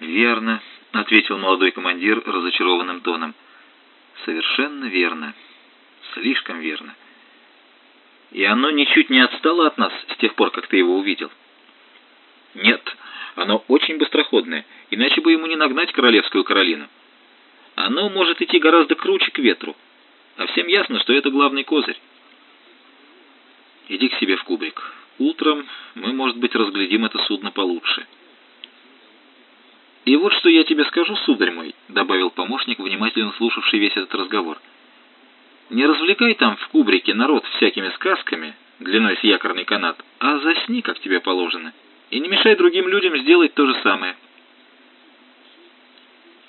«Верно», — ответил молодой командир разочарованным тоном. «Совершенно верно. Слишком верно. И оно ничуть не отстало от нас с тех пор, как ты его увидел?» «Нет, оно очень быстроходное, иначе бы ему не нагнать королевскую Каролину. Оно может идти гораздо круче к ветру, а всем ясно, что это главный козырь. Иди к себе в кубрик. Утром мы, может быть, разглядим это судно получше». «И вот что я тебе скажу, сударь мой», — добавил помощник, внимательно слушавший весь этот разговор. «Не развлекай там в кубрике народ всякими сказками, длиной с якорный канат, а засни, как тебе положено, и не мешай другим людям сделать то же самое».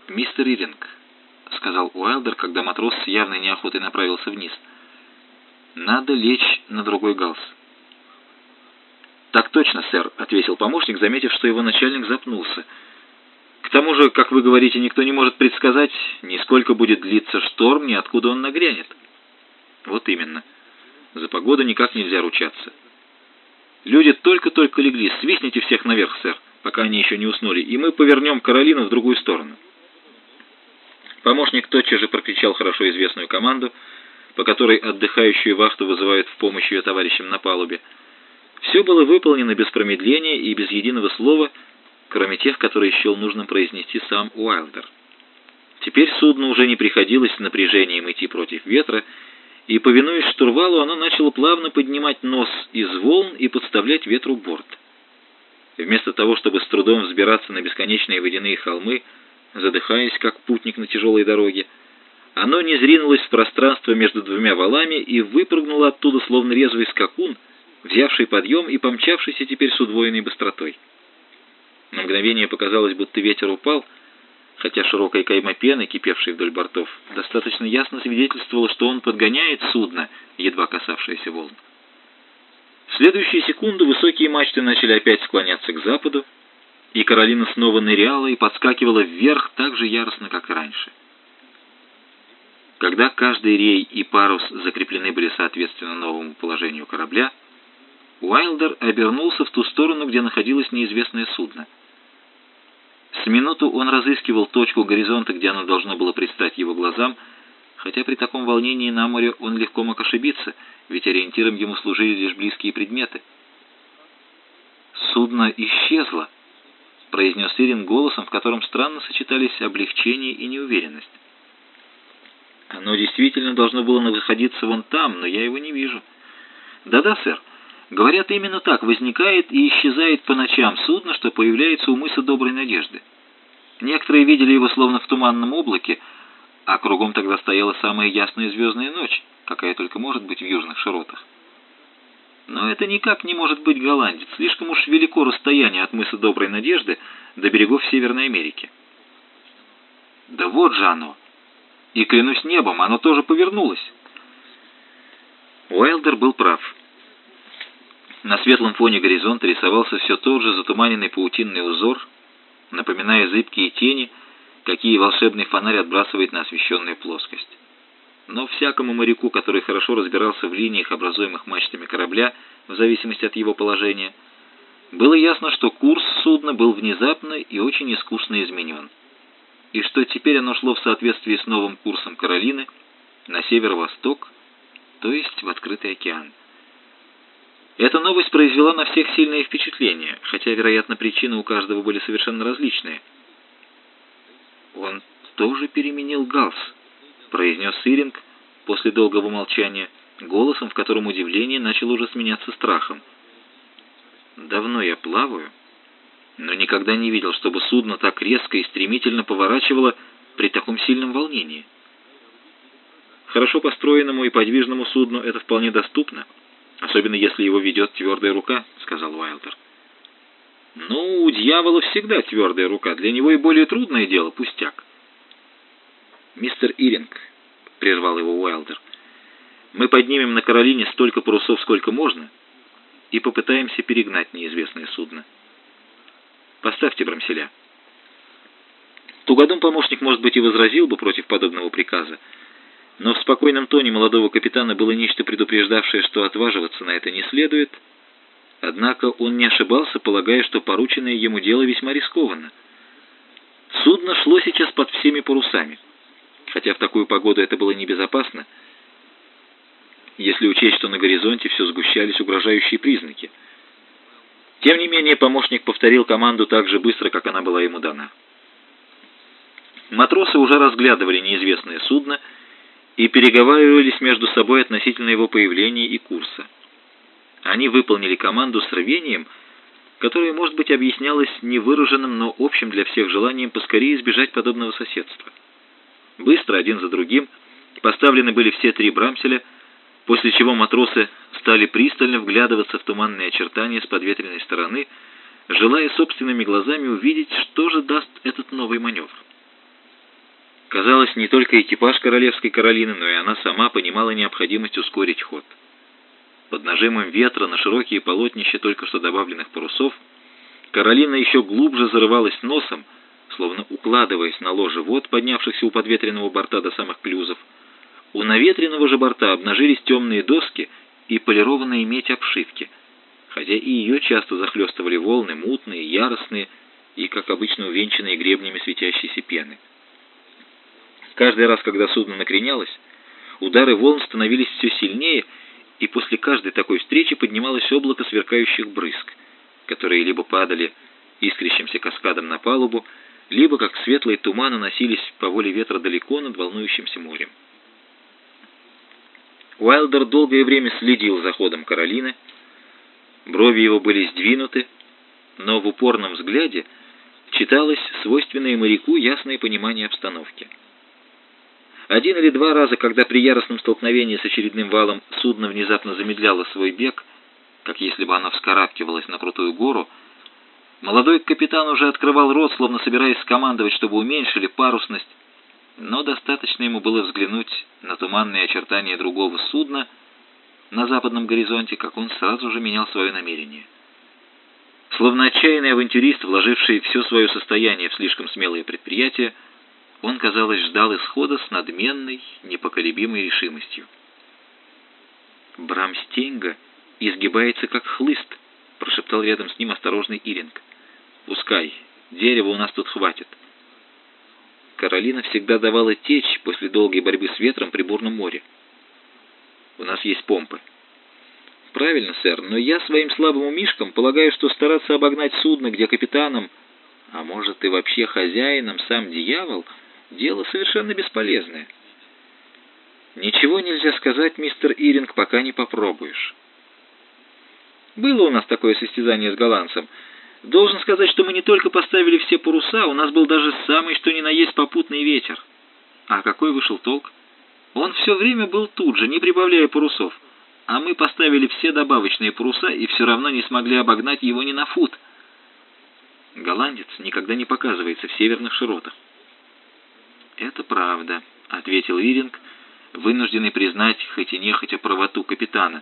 «Мистер Иринг», — сказал Уайлдер, когда матрос с явной неохотой направился вниз, — «надо лечь на другой галс». «Так точно, сэр», — ответил помощник, заметив, что его начальник запнулся — тому же, как вы говорите, никто не может предсказать, ни сколько будет длиться шторм, ни откуда он нагрянет. Вот именно. За погоду никак нельзя ручаться. Люди только-только легли. Свистните всех наверх, сэр, пока они еще не уснули, и мы повернем Каролину в другую сторону. Помощник тотчас же прокричал хорошо известную команду, по которой отдыхающую вахту вызывают в помощь ее товарищам на палубе. Все было выполнено без промедления и без единого слова – кроме тех, которые счел нужным произнести сам Уайлдер. Теперь судно уже не приходилось с напряжением идти против ветра, и, повинуясь штурвалу, оно начало плавно поднимать нос из волн и подставлять ветру борт. Вместо того, чтобы с трудом взбираться на бесконечные водяные холмы, задыхаясь, как путник на тяжелой дороге, оно не зринулось в пространство между двумя валами и выпрыгнуло оттуда, словно резвый скакун, взявший подъем и помчавшийся теперь с удвоенной быстротой. На мгновение показалось, будто ветер упал, хотя широкая кайма пены, кипевшей вдоль бортов, достаточно ясно свидетельствовала, что он подгоняет судно, едва касавшееся волн. В следующую секунду высокие мачты начали опять склоняться к западу, и Каролина снова ныряла и подскакивала вверх так же яростно, как и раньше. Когда каждый рей и парус закреплены были соответственно новому положению корабля, Уайлдер обернулся в ту сторону, где находилось неизвестное судно. С минуту он разыскивал точку горизонта, где оно должно было предстать его глазам, хотя при таком волнении на море он легко мог ошибиться, ведь ориентиром ему служили лишь близкие предметы. «Судно исчезло», — произнес Ирин голосом, в котором странно сочетались облегчение и неуверенность. «Оно действительно должно было находиться вон там, но я его не вижу». «Да-да, сэр. Говорят, именно так возникает и исчезает по ночам судно, что появляется у мыса Доброй Надежды. Некоторые видели его словно в туманном облаке, а кругом тогда стояла самая ясная звездная ночь, какая только может быть в южных широтах. Но это никак не может быть голландец, слишком уж велико расстояние от мыса Доброй Надежды до берегов Северной Америки. Да вот же оно! И клянусь небом, оно тоже повернулось. Уайлдер был прав. На светлом фоне горизонта рисовался все тот же затуманенный паутинный узор, напоминая зыбкие тени, какие волшебный фонарь отбрасывает на освещенную плоскость. Но всякому моряку, который хорошо разбирался в линиях, образуемых мачтами корабля, в зависимости от его положения, было ясно, что курс судна был внезапно и очень искусно изменен, и что теперь оно шло в соответствии с новым курсом Каролины на северо-восток, то есть в открытый океан. Эта новость произвела на всех сильное впечатление, хотя, вероятно, причины у каждого были совершенно различные. «Он тоже переменил галс», — произнес Сиринг после долгого молчания, голосом, в котором удивление начало уже сменяться страхом. «Давно я плаваю, но никогда не видел, чтобы судно так резко и стремительно поворачивало при таком сильном волнении. Хорошо построенному и подвижному судну это вполне доступно» особенно если его ведет твердая рука», — сказал Уайлдер. «Ну, у дьявола всегда твердая рука. Для него и более трудное дело — пустяк». «Мистер Иринг», — прервал его Уайлдер, — «мы поднимем на Каролине столько парусов, сколько можно, и попытаемся перегнать неизвестное судно. Поставьте брамселя». Тугодум помощник, может быть, и возразил бы против подобного приказа, но в спокойном тоне молодого капитана было нечто предупреждавшее, что отваживаться на это не следует. Однако он не ошибался, полагая, что порученное ему дело весьма рискованно. Судно шло сейчас под всеми парусами. Хотя в такую погоду это было небезопасно, если учесть, что на горизонте все сгущались угрожающие признаки. Тем не менее, помощник повторил команду так же быстро, как она была ему дана. Матросы уже разглядывали неизвестное судно и переговаривались между собой относительно его появления и курса. Они выполнили команду с рвением, которое, может быть, объяснялось невыраженным, но общим для всех желанием поскорее избежать подобного соседства. Быстро, один за другим, поставлены были все три брамселя, после чего матросы стали пристально вглядываться в туманные очертания с подветренной стороны, желая собственными глазами увидеть, что же даст этот новый маневр. Казалось, не только экипаж королевской Каролины, но и она сама понимала необходимость ускорить ход. Под нажимом ветра на широкие полотнища только что добавленных парусов Каролина еще глубже зарывалась носом, словно укладываясь на ложе вод, поднявшихся у подветренного борта до самых клюзов. У наветренного же борта обнажились темные доски и полированные медь обшивки, хотя и ее часто захлестывали волны, мутные, яростные и, как обычно, увенчанные гребнями светящейся пены. Каждый раз, когда судно накренялось, удары волн становились все сильнее, и после каждой такой встречи поднималось облако сверкающих брызг, которые либо падали искрящимся каскадом на палубу, либо, как светлые туманы, носились по воле ветра далеко над волнующимся морем. Уайлдер долгое время следил за ходом Каролины. Брови его были сдвинуты, но в упорном взгляде читалось свойственное моряку ясное понимание обстановки. Один или два раза, когда при яростном столкновении с очередным валом судно внезапно замедляло свой бег, как если бы оно вскарабкивалось на крутую гору, молодой капитан уже открывал рот, словно собираясь скомандовать, чтобы уменьшили парусность, но достаточно ему было взглянуть на туманные очертания другого судна на западном горизонте, как он сразу же менял свое намерение. Словно отчаянный авантюрист, вложивший все свое состояние в слишком смелые предприятия, он, казалось, ждал исхода с надменной, непоколебимой решимостью. «Брамстенга изгибается, как хлыст», — прошептал рядом с ним осторожный Иринг. «Пускай. Дерева у нас тут хватит». Каролина всегда давала течь после долгой борьбы с ветром при бурном море. «У нас есть помпы». «Правильно, сэр, но я своим слабым умишкам полагаю, что стараться обогнать судно, где капитаном, а может и вообще хозяином сам дьявол — Дело совершенно бесполезное. Ничего нельзя сказать, мистер Иринг, пока не попробуешь. Было у нас такое состязание с голландцем. Должен сказать, что мы не только поставили все паруса, у нас был даже самый что ни на есть попутный ветер. А какой вышел толк? Он все время был тут же, не прибавляя парусов. А мы поставили все добавочные паруса и все равно не смогли обогнать его ни на фут. Голландец никогда не показывается в северных широтах. «Это правда», — ответил Иринг, вынужденный признать хоть и нехотя правоту капитана.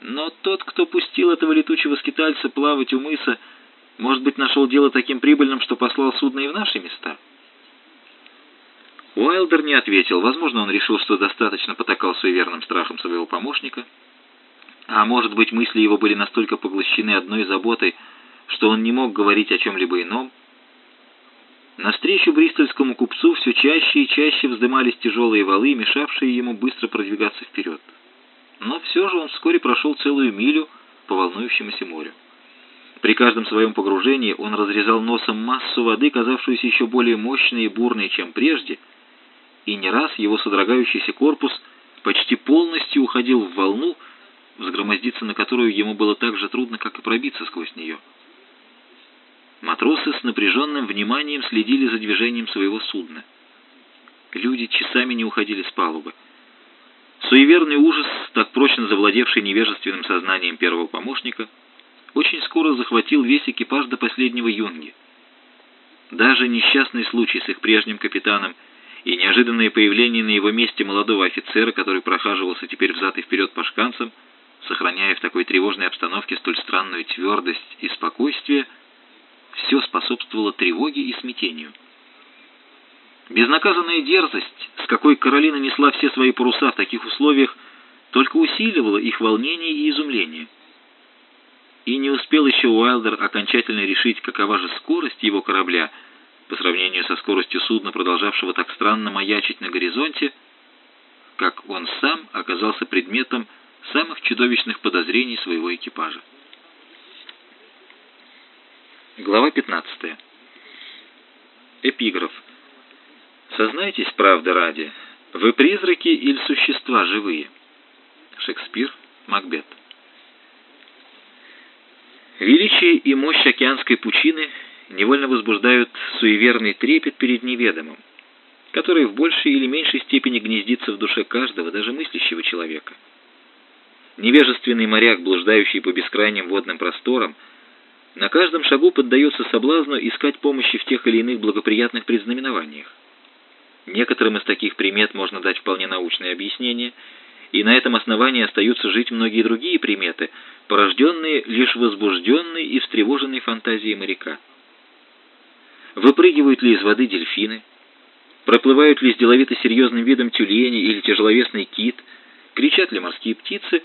«Но тот, кто пустил этого летучего скитальца плавать у мыса, может быть, нашел дело таким прибыльным, что послал судно и в наши места?» Уайлдер не ответил. Возможно, он решил, что достаточно потакал суеверным страхом своего помощника. А может быть, мысли его были настолько поглощены одной заботой, что он не мог говорить о чем-либо ином. Навстречу бристольскому купцу все чаще и чаще вздымались тяжелые валы, мешавшие ему быстро продвигаться вперед. Но все же он вскоре прошел целую милю по волнующемуся морю. При каждом своем погружении он разрезал носом массу воды, казавшуюся еще более мощной и бурной, чем прежде, и не раз его содрогающийся корпус почти полностью уходил в волну, взгромоздиться на которую ему было так же трудно, как и пробиться сквозь нее. Матросы с напряженным вниманием следили за движением своего судна. Люди часами не уходили с палубы. Суеверный ужас, так прочно завладевший невежественным сознанием первого помощника, очень скоро захватил весь экипаж до последнего юнги. Даже несчастный случай с их прежним капитаном и неожиданное появление на его месте молодого офицера, который прохаживался теперь взад и вперед по шканцам, сохраняя в такой тревожной обстановке столь странную твердость и спокойствие, все способствовало тревоге и смятению. Безнаказанная дерзость, с какой Каролина несла все свои паруса в таких условиях, только усиливала их волнение и изумление. И не успел еще Уайлдер окончательно решить, какова же скорость его корабля, по сравнению со скоростью судна, продолжавшего так странно маячить на горизонте, как он сам оказался предметом самых чудовищных подозрений своего экипажа. Глава 15. Эпиграф. Сознайтесь, правда ради, вы призраки или существа живые? Шекспир, Макбет. Величие и мощь океанской пучины невольно возбуждают суеверный трепет перед неведомым, который в большей или меньшей степени гнездится в душе каждого, даже мыслящего человека. Невежественный моряк, блуждающий по бескрайним водным просторам, на каждом шагу поддается соблазну искать помощи в тех или иных благоприятных предзнаменованиях. Некоторым из таких примет можно дать вполне научное объяснение, и на этом основании остаются жить многие другие приметы, порожденные лишь возбужденной и встревоженной фантазией моряка. Выпрыгивают ли из воды дельфины? Проплывают ли с деловито серьезным видом тюлени или тяжеловесный кит? Кричат ли морские птицы?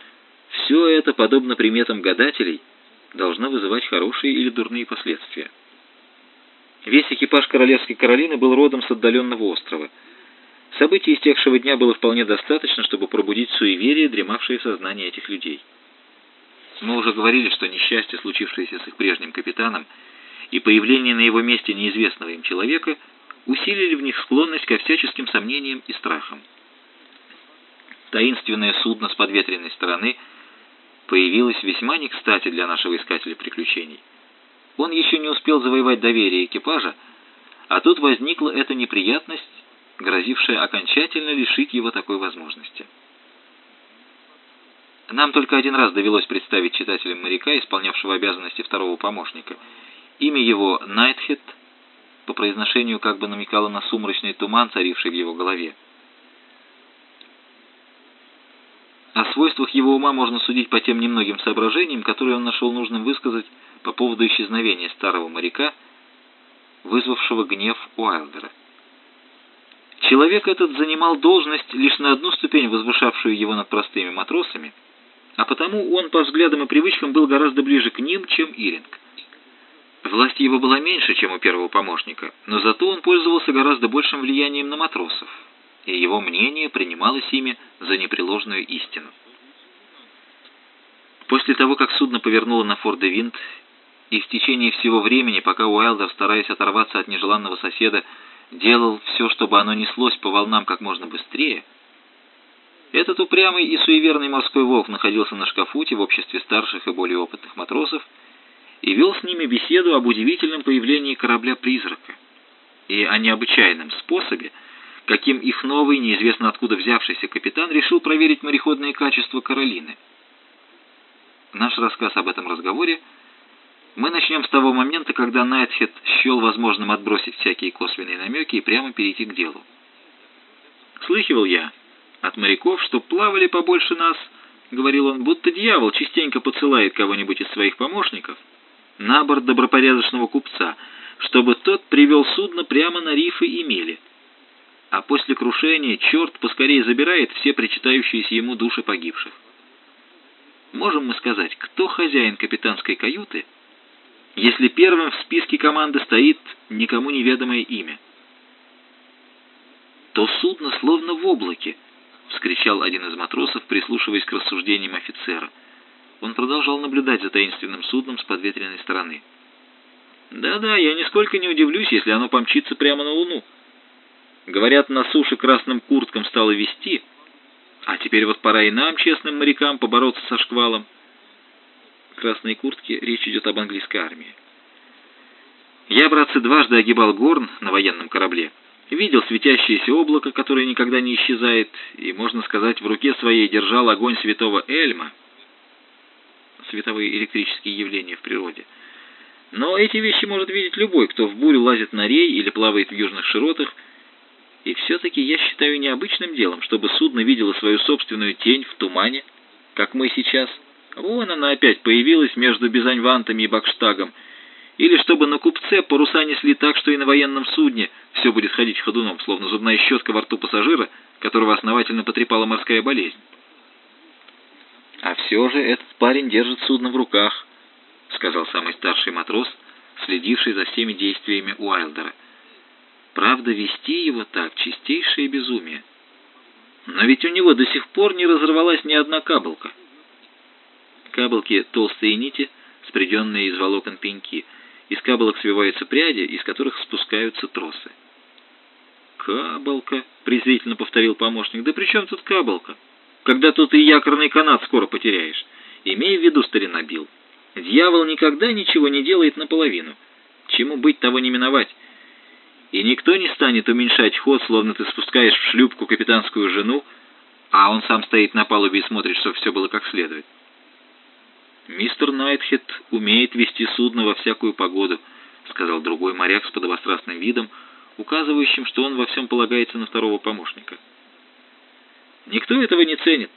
Все это, подобно приметам гадателей, должно вызывать хорошие или дурные последствия. Весь экипаж королевской Каролины был родом с отдаленного острова. Событий истекшего дня было вполне достаточно, чтобы пробудить суеверие, дремавшее в сознании этих людей. Мы уже говорили, что несчастье, случившееся с их прежним капитаном, и появление на его месте неизвестного им человека усилили в них склонность ко всяческим сомнениям и страхам. Таинственное судно с подветренной стороны появилось весьма не кстати для нашего искателя приключений. Он еще не успел завоевать доверие экипажа, а тут возникла эта неприятность, грозившая окончательно лишить его такой возможности. Нам только один раз довелось представить читателям моряка, исполнявшего обязанности второго помощника – Имя его Найтхед по произношению как бы намекало на сумрачный туман, царивший в его голове. О свойствах его ума можно судить по тем немногим соображениям, которые он нашел нужным высказать по поводу исчезновения старого моряка, вызвавшего гнев Уайлдера. Человек этот занимал должность, лишь на одну ступень возвышавшую его над простыми матросами, а потому он по взглядам и привычкам был гораздо ближе к ним, чем Иринг. Власть его была меньше, чем у первого помощника, но зато он пользовался гораздо большим влиянием на матросов, и его мнение принималось ими за непреложную истину. После того, как судно повернуло на Форде Винт, и в течение всего времени, пока Уайлдер, стараясь оторваться от нежеланного соседа, делал все, чтобы оно неслось по волнам как можно быстрее, этот упрямый и суеверный морской волк находился на шкафуте в обществе старших и более опытных матросов, и вел с ними беседу об удивительном появлении корабля-призрака и о необычайном способе, каким их новый, неизвестно откуда взявшийся капитан решил проверить мореходные качества Каролины. Наш рассказ об этом разговоре мы начнем с того момента, когда Найтхед счел возможным отбросить всякие косвенные намеки и прямо перейти к делу. «Слыхивал я от моряков, что плавали побольше нас», — говорил он, — «будто дьявол частенько посылает кого-нибудь из своих помощников» на борт добропорядочного купца, чтобы тот привел судно прямо на рифы и мели. А после крушения черт поскорее забирает все причитающиеся ему души погибших. Можем мы сказать, кто хозяин капитанской каюты, если первым в списке команды стоит никому неведомое имя? «То судно словно в облаке!» — вскричал один из матросов, прислушиваясь к рассуждениям офицера — он продолжал наблюдать за таинственным судном с подветренной стороны. «Да-да, я нисколько не удивлюсь, если оно помчится прямо на Луну. Говорят, на суше красным курткам стало вести, а теперь вот пора и нам, честным морякам, побороться со шквалом». Красные куртки, речь идет об английской армии. Я, братцы, дважды огибал Горн на военном корабле. Видел светящееся облако, которое никогда не исчезает, и, можно сказать, в руке своей держал огонь святого Эльма, световые электрические явления в природе. Но эти вещи может видеть любой, кто в бурю лазит на рей или плавает в южных широтах. И все-таки я считаю необычным делом, чтобы судно видело свою собственную тень в тумане, как мы сейчас. Вон она опять появилась между Бизаньвантами и Бакштагом. Или чтобы на купце паруса несли так, что и на военном судне все будет ходить ходуном, словно зубная щетка во рту пассажира, которого основательно потрепала морская болезнь. «А все же этот парень держит судно в руках», — сказал самый старший матрос, следивший за всеми действиями Уайлдера. Правда, вести его так — чистейшее безумие. Но ведь у него до сих пор не разорвалась ни одна кабелка. Кабелки — толстые нити, спреденные из волокон пеньки. Из кабелок свиваются пряди, из которых спускаются тросы. «Кабелка», — презрительно повторил помощник. «Да при чем тут кабелка? Когда тут и якорный канат скоро потеряешь. Имей в виду, старина Билл, дьявол никогда ничего не делает наполовину. Чему быть, того не миновать. И никто не станет уменьшать ход, словно ты спускаешь в шлюпку капитанскую жену, а он сам стоит на палубе и смотрит, чтобы все было как следует. «Мистер Найтхед умеет вести судно во всякую погоду», — сказал другой моряк с подобострастным видом, указывающим, что он во всем полагается на второго помощника. «Никто этого не ценит.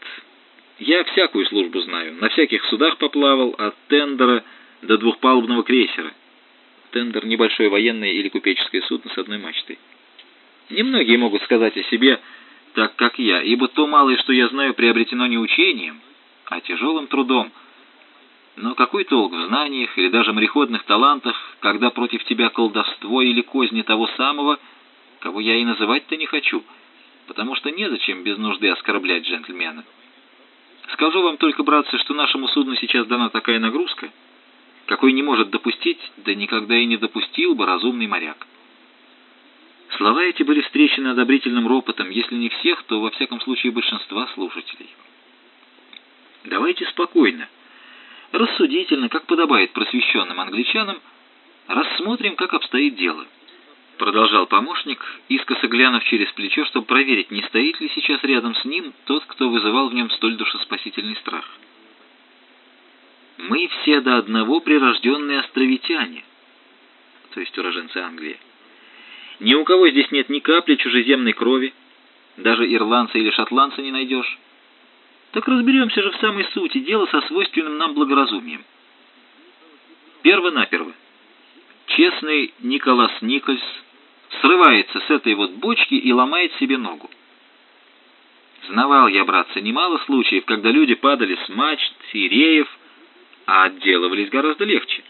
Я всякую службу знаю. На всяких судах поплавал, от тендера до двухпалубного крейсера. Тендер — небольшое военное или купеческое судно с одной мачтой. Немногие могут сказать о себе так, как я, ибо то малое, что я знаю, приобретено не учением, а тяжелым трудом. Но какой толк в знаниях или даже мореходных талантах, когда против тебя колдовство или козни того самого, кого я и называть-то не хочу, потому что незачем без нужды оскорблять джентльмена. Скажу вам только, братцы, что нашему судну сейчас дана такая нагрузка — какой не может допустить, да никогда и не допустил бы разумный моряк. Слова эти были встречены одобрительным ропотом, если не всех, то во всяком случае большинства слушателей. Давайте спокойно, рассудительно, как подобает просвещенным англичанам, рассмотрим, как обстоит дело. Продолжал помощник, искоса глянув через плечо, чтобы проверить, не стоит ли сейчас рядом с ним тот, кто вызывал в нем столь душеспасительный страх. Мы все до одного прирожденные островитяне, то есть уроженцы Англии. Ни у кого здесь нет ни капли чужеземной крови, даже ирландца или шотландца не найдешь. Так разберемся же в самой сути дела со свойственным нам благоразумием. Перво-наперво. Честный Николас Никольс срывается с этой вот бочки и ломает себе ногу. Знавал я, братцы, немало случаев, когда люди падали с мачт и реев, а отделывались гораздо легче.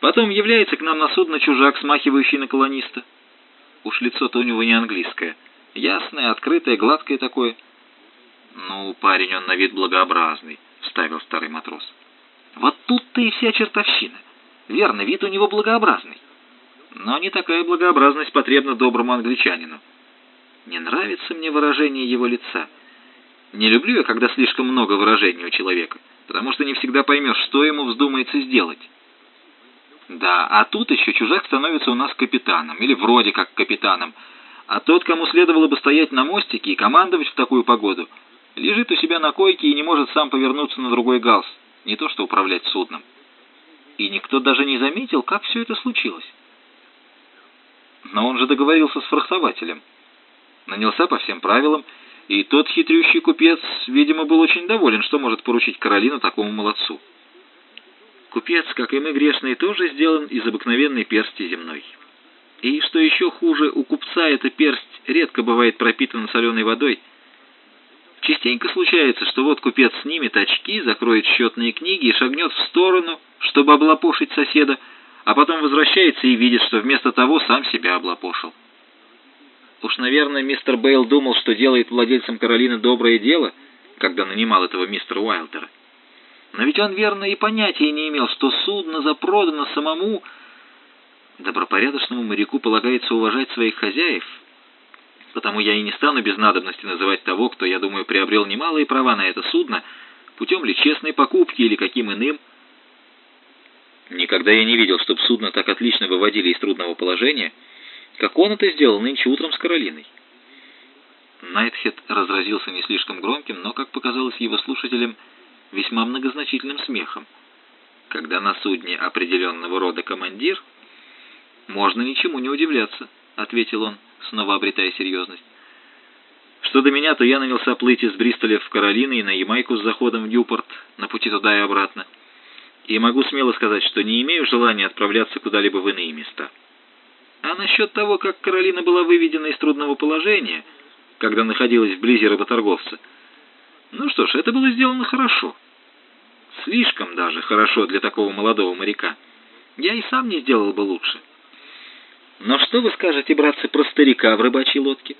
Потом является к нам на судно чужак, смахивающий на колониста. Уж лицо-то у него не английское. Ясное, открытое, гладкое такое. «Ну, парень, он на вид благообразный», — вставил старый матрос. «Вот тут-то и вся чертовщина. Верно, вид у него благообразный. Но не такая благообразность потребна доброму англичанину. Не нравится мне выражение его лица. Не люблю я, когда слишком много выражений у человека» потому что не всегда поймешь, что ему вздумается сделать. Да, а тут еще чужак становится у нас капитаном, или вроде как капитаном, а тот, кому следовало бы стоять на мостике и командовать в такую погоду, лежит у себя на койке и не может сам повернуться на другой галс, не то что управлять судном. И никто даже не заметил, как все это случилось. Но он же договорился с фрахтователем. Нанялся по всем правилам и тот хитрющий купец, видимо, был очень доволен, что может поручить Каролину такому молодцу. Купец, как и мы грешные, тоже сделан из обыкновенной персти земной. И что еще хуже, у купца эта персть редко бывает пропитана соленой водой. Частенько случается, что вот купец снимет очки, закроет счетные книги и шагнет в сторону, чтобы облапошить соседа, а потом возвращается и видит, что вместо того сам себя облапошил. Уж, наверное, мистер Бейл думал, что делает владельцам Каролины доброе дело, когда нанимал этого мистера Уайлдера. Но ведь он верно и понятия не имел, что судно запродано самому. Добропорядочному моряку полагается уважать своих хозяев. Потому я и не стану без надобности называть того, кто, я думаю, приобрел немалые права на это судно, путем ли честной покупки или каким иным. Никогда я не видел, чтобы судно так отлично выводили из трудного положения — как он это сделал нынче утром с Каролиной. Найтхед разразился не слишком громким, но, как показалось его слушателям, весьма многозначительным смехом. Когда на судне определенного рода командир, можно ничему не удивляться, ответил он, снова обретая серьезность. Что до меня, то я нанялся плыть из Бристоля в Каролину и на Ямайку с заходом в Ньюпорт на пути туда и обратно. И могу смело сказать, что не имею желания отправляться куда-либо в иные места. А насчет того, как Каролина была выведена из трудного положения, когда находилась вблизи работорговца, ну что ж, это было сделано хорошо. Слишком даже хорошо для такого молодого моряка. Я и сам не сделал бы лучше. Но что вы скажете, братцы, про старика в рыбачьей лодке?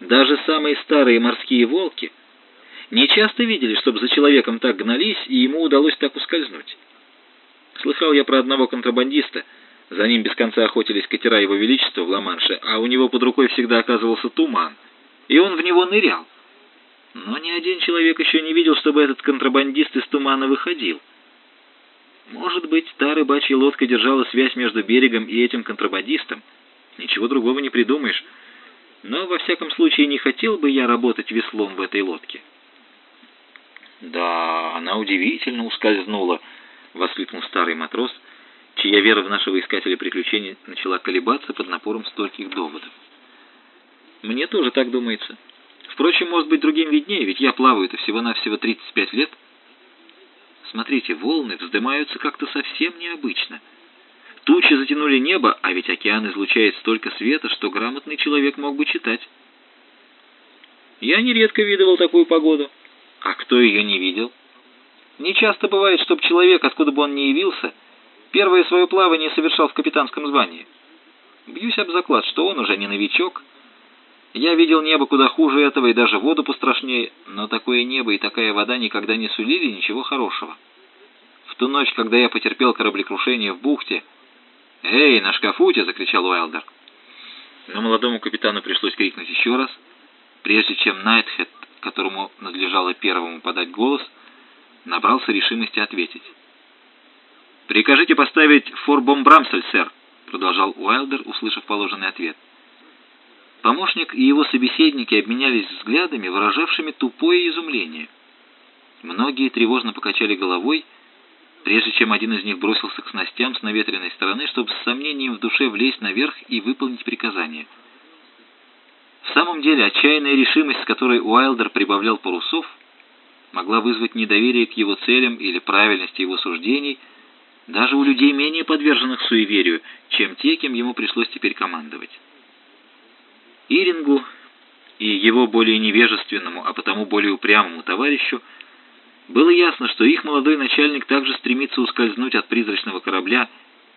Даже самые старые морские волки не часто видели, чтобы за человеком так гнались, и ему удалось так ускользнуть. Слыхал я про одного контрабандиста. За ним без конца охотились катера Его Величества в Ла-Манше, а у него под рукой всегда оказывался туман, и он в него нырял. Но ни один человек еще не видел, чтобы этот контрабандист из тумана выходил. Может быть, та рыбачья лодка держала связь между берегом и этим контрабандистом. Ничего другого не придумаешь. Но, во всяком случае, не хотел бы я работать веслом в этой лодке. «Да, она удивительно ускользнула», — воскликнул старый матрос, чья вера в нашего искателя приключений начала колебаться под напором стольких доводов. «Мне тоже так думается. Впрочем, может быть, другим виднее, ведь я плаваю-то всего-навсего 35 лет». Смотрите, волны вздымаются как-то совсем необычно. Тучи затянули небо, а ведь океан излучает столько света, что грамотный человек мог бы читать. Я нередко видывал такую погоду. А кто ее не видел? Не часто бывает, чтобы человек, откуда бы он ни явился, первое свое плавание совершал в капитанском звании. Бьюсь об заклад, что он уже не новичок, я видел небо куда хуже этого и даже воду пострашнее, но такое небо и такая вода никогда не сулили ничего хорошего. В ту ночь, когда я потерпел кораблекрушение в бухте... «Эй, на шкафуте!» — закричал Уайлдер. Но молодому капитану пришлось крикнуть еще раз, прежде чем Найтхед, которому надлежало первому подать голос, набрался решимости ответить. «Прикажите поставить форбом Брамсель, сэр», — продолжал Уайлдер, услышав положенный ответ. Помощник и его собеседники обменялись взглядами, выражавшими тупое изумление. Многие тревожно покачали головой, прежде чем один из них бросился к снастям с наветренной стороны, чтобы с сомнением в душе влезть наверх и выполнить приказание. В самом деле, отчаянная решимость, с которой Уайлдер прибавлял парусов, могла вызвать недоверие к его целям или правильности его суждений даже у людей менее подверженных суеверию, чем те, кем ему пришлось теперь командовать. Ирингу и его более невежественному, а потому более упрямому товарищу было ясно, что их молодой начальник также стремится ускользнуть от призрачного корабля,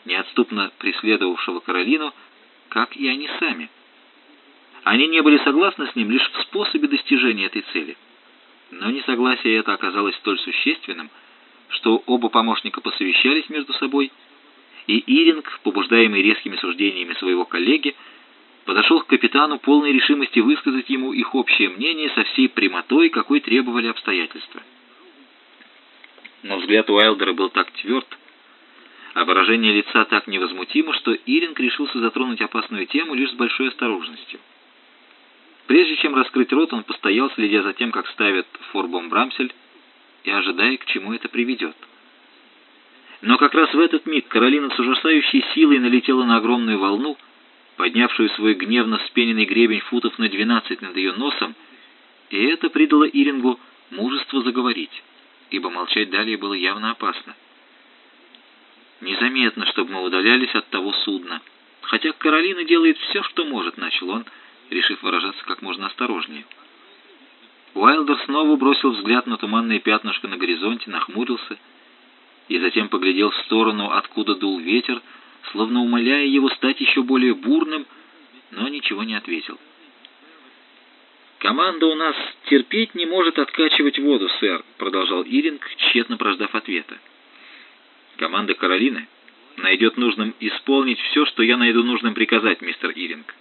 неотступно преследовавшего Каролину, как и они сами. Они не были согласны с ним лишь в способе достижения этой цели. Но несогласие это оказалось столь существенным, что оба помощника посовещались между собой, и Иринг, побуждаемый резкими суждениями своего коллеги, подошел к капитану полной решимости высказать ему их общее мнение со всей прямотой, какой требовали обстоятельства. Но взгляд Уайлдера был так тверд, а выражение лица так невозмутимо, что Иринг решился затронуть опасную тему лишь с большой осторожностью. Прежде чем раскрыть рот, он постоял, следя за тем, как ставят форбом Брамсель, и ожидая, к чему это приведет. Но как раз в этот миг Каролина с ужасающей силой налетела на огромную волну, поднявшую свой гневно вспененный гребень футов на двенадцать над ее носом, и это придало Ирингу мужество заговорить, ибо молчать далее было явно опасно. «Незаметно, чтобы мы удалялись от того судна. Хотя Каролина делает все, что может», — начал он, решив выражаться как можно осторожнее. Уайлдер снова бросил взгляд на туманное пятнышко на горизонте, нахмурился и затем поглядел в сторону, откуда дул ветер, словно умоляя его стать еще более бурным, но ничего не ответил. «Команда у нас терпеть не может откачивать воду, сэр», — продолжал Иринг, тщетно прождав ответа. «Команда Каролины найдет нужным исполнить все, что я найду нужным приказать, мистер Иринг».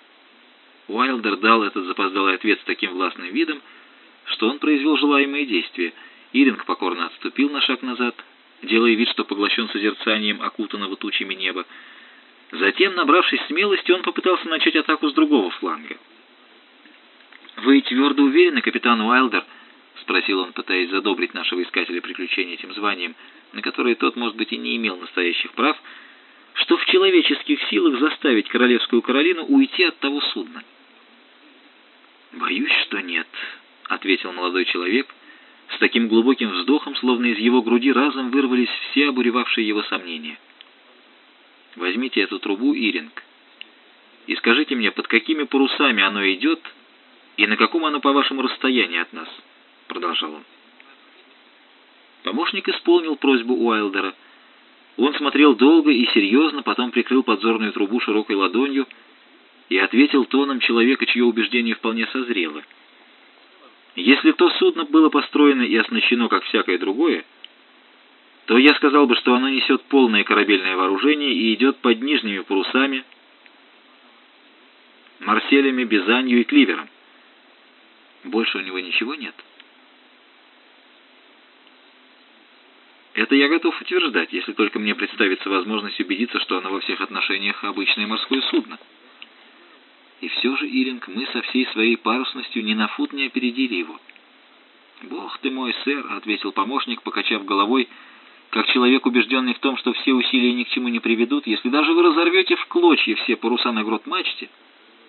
Уайлдер дал этот запоздалый ответ с таким властным видом, что он произвел желаемое действие. Иринг покорно отступил на шаг назад, делая вид, что поглощен созерцанием окутанного тучами неба, Затем, набравшись смелости, он попытался начать атаку с другого фланга. «Вы твердо уверены, капитан Уайлдер?» — спросил он, пытаясь задобрить нашего искателя приключений этим званием, на которое тот, может быть, и не имел настоящих прав, что в человеческих силах заставить королевскую Каролину уйти от того судна. «Боюсь, что нет», — ответил молодой человек, с таким глубоким вздохом, словно из его груди разом вырвались все обуревавшие его сомнения. Возьмите эту трубу, Иринг, и скажите мне, под какими парусами оно идет и на каком оно, по-вашему, расстоянии от нас?» — продолжал он. Помощник исполнил просьбу Уайлдера. Он смотрел долго и серьезно, потом прикрыл подзорную трубу широкой ладонью и ответил тоном человека, чье убеждение вполне созрело. «Если то судно было построено и оснащено, как всякое другое, то я сказал бы, что оно несет полное корабельное вооружение и идет под нижними парусами, марселями, бизанью и кливером. Больше у него ничего нет». Это я готов утверждать, если только мне представится возможность убедиться, что оно во всех отношениях обычное морское судно. И все же, Иринг, мы со всей своей парусностью ни на фут не опередили его. «Бог ты мой, сэр», — ответил помощник, покачав головой, как человек, убежденный в том, что все усилия ни к чему не приведут, если даже вы разорвете в клочья все паруса на грот мачте,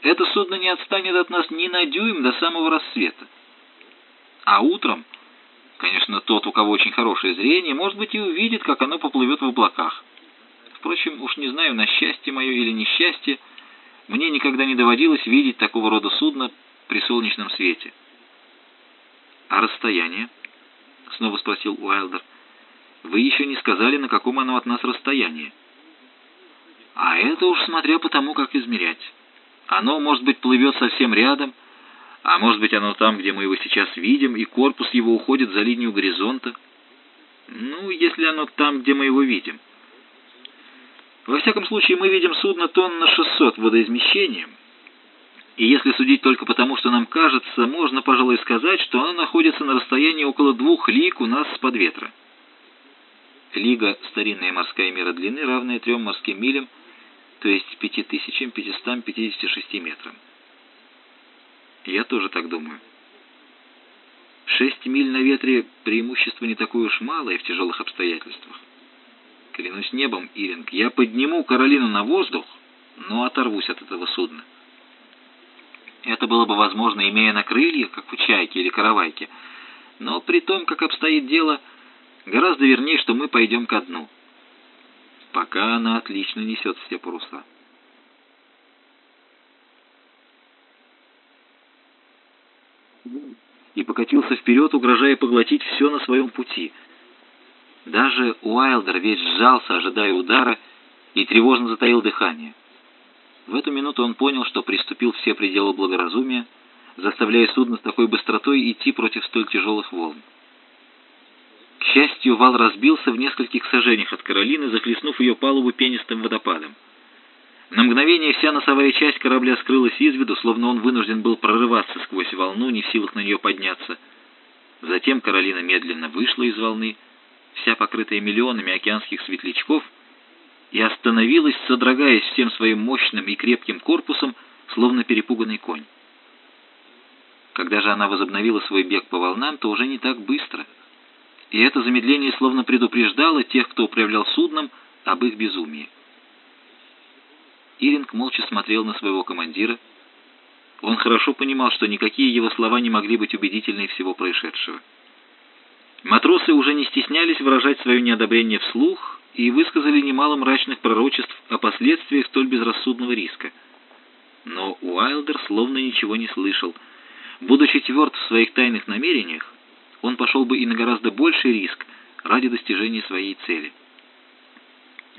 это судно не отстанет от нас ни на дюйм до самого рассвета. А утром Конечно, тот, у кого очень хорошее зрение, может быть и увидит, как оно поплывет в облаках. Впрочем, уж не знаю, на счастье мое или несчастье, мне никогда не доводилось видеть такого рода судно при солнечном свете. «А расстояние?» — снова спросил Уайлдер. «Вы еще не сказали, на каком оно от нас расстоянии». «А это уж смотря по тому, как измерять. Оно, может быть, плывет совсем рядом, — а может быть, оно там, где мы его сейчас видим, и корпус его уходит за линию горизонта? Ну, если оно там, где мы его видим. Во всяком случае, мы видим судно тонн на 600 водоизмещением, и если судить только потому, что нам кажется, можно, пожалуй, сказать, что оно находится на расстоянии около двух лиг у нас под ветра. Лига – старинная морская мера длины, равная трем морским милям, то есть 5556 метрам. Я тоже так думаю. Шесть миль на ветре преимущество не такое уж малое в тяжелых обстоятельствах. Клянусь небом, Иринг, я подниму Каролину на воздух, но оторвусь от этого судна. Это было бы возможно, имея на крыльях, как у чайки или каравайки, но при том, как обстоит дело, гораздо вернее, что мы пойдем ко дну. Пока она отлично несет все паруса. и покатился вперед, угрожая поглотить все на своем пути. Даже Уайлдер весь сжался, ожидая удара, и тревожно затаил дыхание. В эту минуту он понял, что приступил все пределы благоразумия, заставляя судно с такой быстротой идти против столь тяжелых волн. К счастью, вал разбился в нескольких сажениях от Каролины, захлестнув ее палубу пенистым водопадом. На мгновение вся носовая часть корабля скрылась из виду, словно он вынужден был прорываться сквозь волну, не в силах на нее подняться. Затем Каролина медленно вышла из волны, вся покрытая миллионами океанских светлячков, и остановилась, содрогаясь всем своим мощным и крепким корпусом, словно перепуганный конь. Когда же она возобновила свой бег по волнам, то уже не так быстро. И это замедление словно предупреждало тех, кто управлял судном, об их безумии. Иринг молча смотрел на своего командира. Он хорошо понимал, что никакие его слова не могли быть убедительнее всего происшедшего. Матросы уже не стеснялись выражать свое неодобрение вслух и высказали немало мрачных пророчеств о последствиях столь безрассудного риска. Но Уайлдер словно ничего не слышал. Будучи тверд в своих тайных намерениях, он пошел бы и на гораздо больший риск ради достижения своей цели.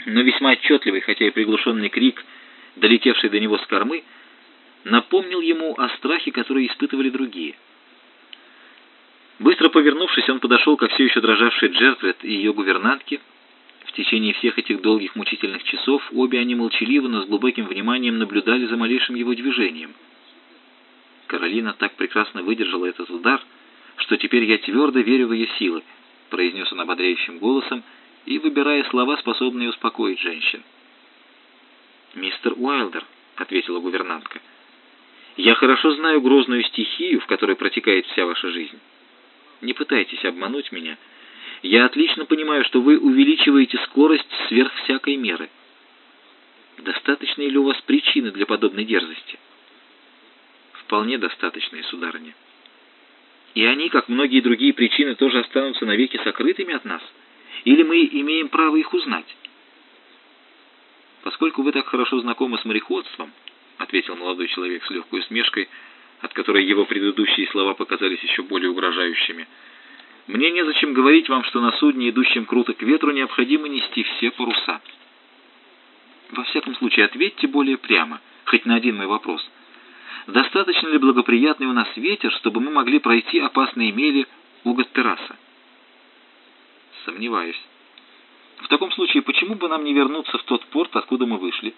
Но весьма отчетливый, хотя и приглушенный крик – долетевший до него с кормы, напомнил ему о страхе, который испытывали другие. Быстро повернувшись, он подошел ко все еще дрожавшей Джертред и ее гувернантке. В течение всех этих долгих мучительных часов обе они молчаливо, но с глубоким вниманием наблюдали за малейшим его движением. Каролина так прекрасно выдержала этот удар, что теперь я твердо верю в ее силы, произнес он ободряющим голосом и выбирая слова, способные успокоить женщин. «Мистер Уайлдер», — ответила гувернантка, — «я хорошо знаю грозную стихию, в которой протекает вся ваша жизнь. Не пытайтесь обмануть меня. Я отлично понимаю, что вы увеличиваете скорость сверх всякой меры. Достаточно ли у вас причины для подобной дерзости?» «Вполне достаточные, сударыня. И они, как многие другие причины, тоже останутся навеки сокрытыми от нас? Или мы имеем право их узнать?» «Поскольку вы так хорошо знакомы с мореходством», — ответил молодой человек с легкой усмешкой, от которой его предыдущие слова показались еще более угрожающими, Мне незачем говорить вам, что на судне, идущем круто к ветру, необходимо нести все паруса. Во всяком случае, ответьте более прямо, хоть на один мой вопрос. Достаточно ли благоприятный у нас ветер, чтобы мы могли пройти опасные мели у Гаттераса? Сомневаюсь. В таком случае, почему бы нам не вернуться в тот порт, откуда мы вышли?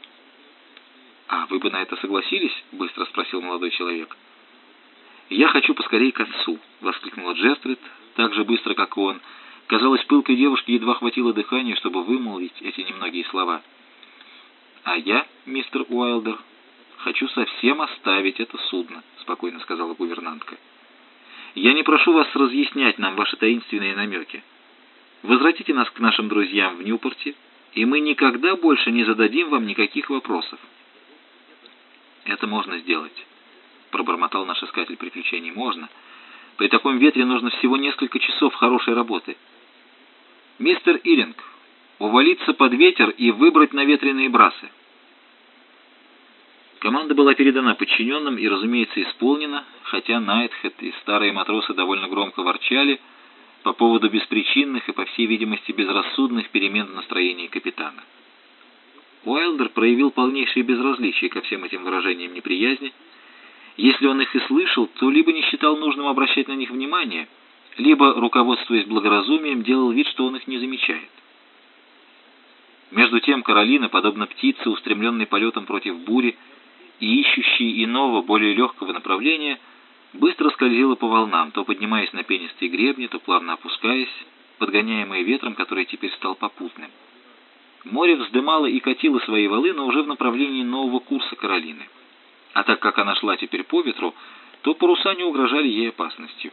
А вы бы на это согласились? Быстро спросил молодой человек. «Я хочу поскорее к отцу!» — воскликнула Джертрид, так же быстро, как и он. Казалось, пылкой девушки едва хватило дыхания, чтобы вымолвить эти немногие слова. «А я, мистер Уайлдер, хочу совсем оставить это судно», — спокойно сказала гувернантка. «Я не прошу вас разъяснять нам ваши таинственные намеки. Возвратите нас к нашим друзьям в Ньюпорте, и мы никогда больше не зададим вам никаких вопросов». «Это можно сделать». — пробормотал наш искатель приключений. «Можно. При таком ветре нужно всего несколько часов хорошей работы. Мистер Иринг, увалиться под ветер и выбрать наветренные брасы». Команда была передана подчиненным и, разумеется, исполнена, хотя Найтхед и старые матросы довольно громко ворчали по поводу беспричинных и, по всей видимости, безрассудных перемен в настроении капитана. Уайлдер проявил полнейшее безразличие ко всем этим выражениям неприязни, если он их и слышал, то либо не считал нужным обращать на них внимание, либо, руководствуясь благоразумием, делал вид, что он их не замечает. Между тем Каролина, подобно птице, устремленной полетом против бури и ищущей иного, более легкого направления, быстро скользила по волнам, то поднимаясь на пенистые гребни, то плавно опускаясь, подгоняемые ветром, который теперь стал попутным. Море вздымало и катило свои валы, но уже в направлении нового курса Каролины. А так как она шла теперь по ветру, то паруса не угрожали ей опасностью.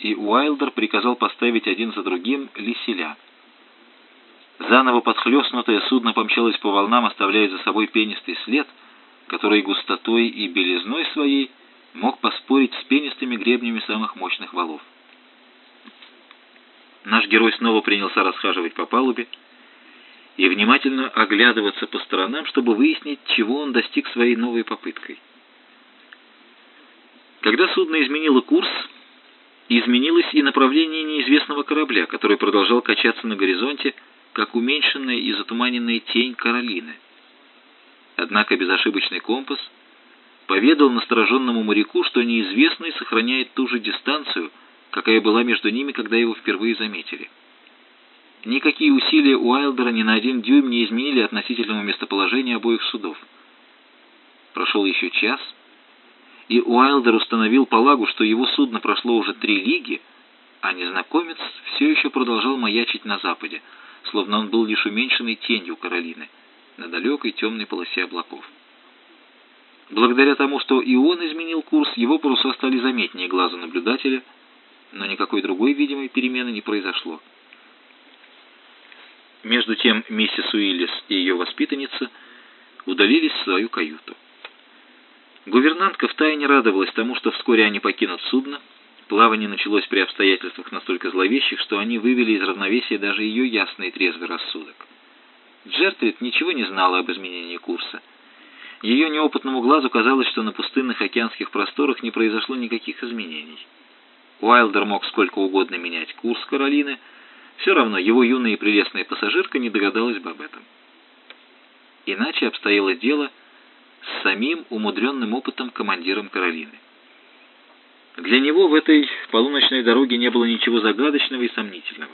И Уайлдер приказал поставить один за другим лиселя. Заново подхлестнутое судно помчалось по волнам, оставляя за собой пенистый след, который густотой и белизной своей мог поспорить с пенистыми гребнями самых мощных валов. Наш герой снова принялся расхаживать по палубе и внимательно оглядываться по сторонам, чтобы выяснить, чего он достиг своей новой попыткой. Когда судно изменило курс, изменилось и направление неизвестного корабля, который продолжал качаться на горизонте, как уменьшенная и затуманенная тень Каролины. Однако безошибочный компас поведал настороженному моряку, что неизвестный сохраняет ту же дистанцию, какая была между ними, когда его впервые заметили. Никакие усилия Уайлдера ни на один дюйм не изменили относительного местоположения обоих судов. Прошел еще час, и Уайлдер установил по лагу, что его судно прошло уже три лиги, а незнакомец все еще продолжал маячить на западе, словно он был лишь уменьшенной тенью Каролины на далекой темной полосе облаков. Благодаря тому, что и он изменил курс, его паруса стали заметнее глазу наблюдателя, но никакой другой видимой перемены не произошло. Между тем миссис Уиллис и ее воспитанница удалились в свою каюту. Гувернантка втайне радовалась тому, что вскоре они покинут судно. Плавание началось при обстоятельствах настолько зловещих, что они вывели из равновесия даже ее ясный и трезвый рассудок. Джертрид ничего не знала об изменении курса. Ее неопытному глазу казалось, что на пустынных океанских просторах не произошло никаких изменений. Уайлдер мог сколько угодно менять курс Каролины, все равно его юная и прелестная пассажирка не догадалась бы об этом. Иначе обстояло дело – с самим умудренным опытом командиром Каролины. Для него в этой полуночной дороге не было ничего загадочного и сомнительного.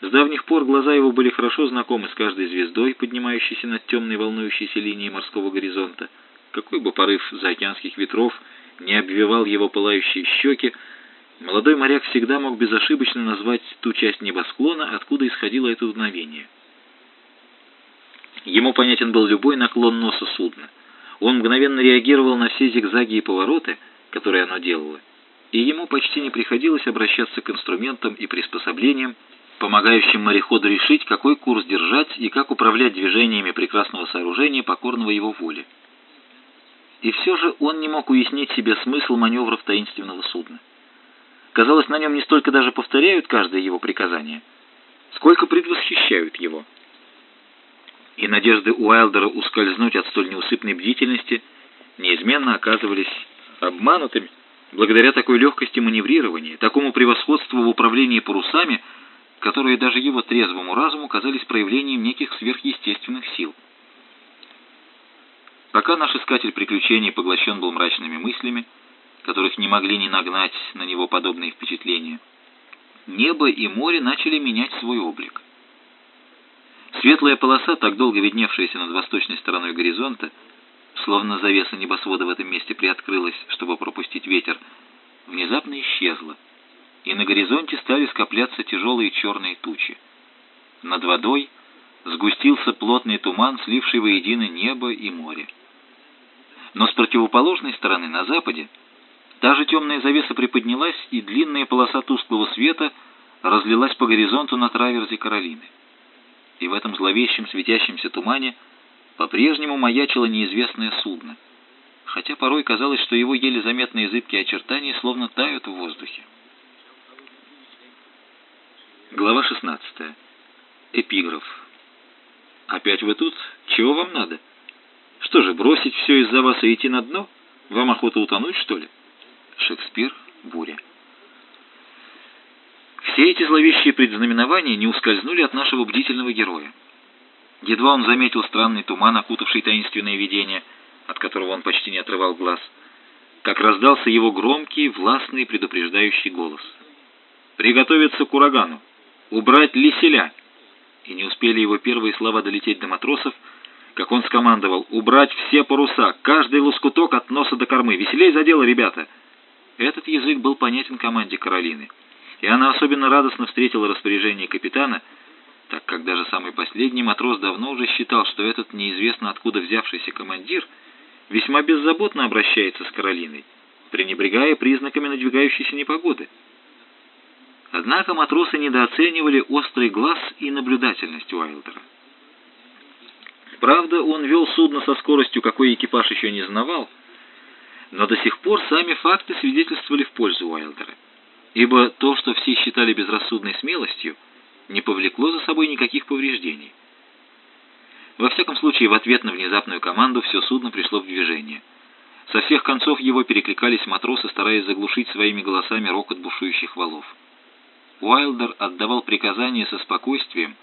С давних пор глаза его были хорошо знакомы с каждой звездой, поднимающейся над темной волнующейся линией морского горизонта. Какой бы порыв заокеанских ветров не обвивал его пылающие щеки, молодой моряк всегда мог безошибочно назвать ту часть небосклона, откуда исходило это дуновение. Ему понятен был любой наклон носа судна. Он мгновенно реагировал на все зигзаги и повороты, которые оно делало, и ему почти не приходилось обращаться к инструментам и приспособлениям, помогающим мореходу решить, какой курс держать и как управлять движениями прекрасного сооружения, покорного его воле. И все же он не мог уяснить себе смысл маневров таинственного судна. Казалось, на нем не столько даже повторяют каждое его приказание, сколько предвосхищают его и надежды Уайлдера ускользнуть от столь неусыпной бдительности неизменно оказывались обманутыми. благодаря такой легкости маневрирования, такому превосходству в управлении парусами, которые даже его трезвому разуму казались проявлением неких сверхъестественных сил. Пока наш искатель приключений поглощен был мрачными мыслями, которых не могли не нагнать на него подобные впечатления, небо и море начали менять свой облик. Светлая полоса, так долго видневшаяся над восточной стороной горизонта, словно завеса небосвода в этом месте приоткрылась, чтобы пропустить ветер, внезапно исчезла, и на горизонте стали скопляться тяжелые черные тучи. Над водой сгустился плотный туман, сливший воедино небо и море. Но с противоположной стороны, на западе, та же темная завеса приподнялась, и длинная полоса тусклого света разлилась по горизонту на траверзе Каролины. И в этом зловещем светящемся тумане по-прежнему маячило неизвестное судно, хотя порой казалось, что его еле заметные зыбкие очертания словно тают в воздухе. Глава 16. Эпиграф. «Опять вы тут? Чего вам надо? Что же, бросить все из-за вас и идти на дно? Вам охота утонуть, что ли?» Шекспир. Буря. Все эти зловещие предзнаменования не ускользнули от нашего бдительного героя. Едва он заметил странный туман, окутавший таинственное видение, от которого он почти не отрывал глаз, как раздался его громкий, властный, предупреждающий голос. «Приготовиться к урагану! Убрать лиселя!» И не успели его первые слова долететь до матросов, как он скомандовал «Убрать все паруса, каждый лоскуток от носа до кормы! Веселей за дело, ребята!» Этот язык был понятен команде Каролины, и она особенно радостно встретила распоряжение капитана — так как даже самый последний матрос давно уже считал, что этот неизвестно откуда взявшийся командир весьма беззаботно обращается с Каролиной, пренебрегая признаками надвигающейся непогоды. Однако матросы недооценивали острый глаз и наблюдательность Уайлдера. Правда, он вел судно со скоростью, какой экипаж еще не знавал, но до сих пор сами факты свидетельствовали в пользу Уайлдера, ибо то, что все считали безрассудной смелостью, не повлекло за собой никаких повреждений. Во всяком случае, в ответ на внезапную команду все судно пришло в движение. Со всех концов его перекликались матросы, стараясь заглушить своими голосами рокот бушующих валов. Уайлдер отдавал приказания со спокойствием,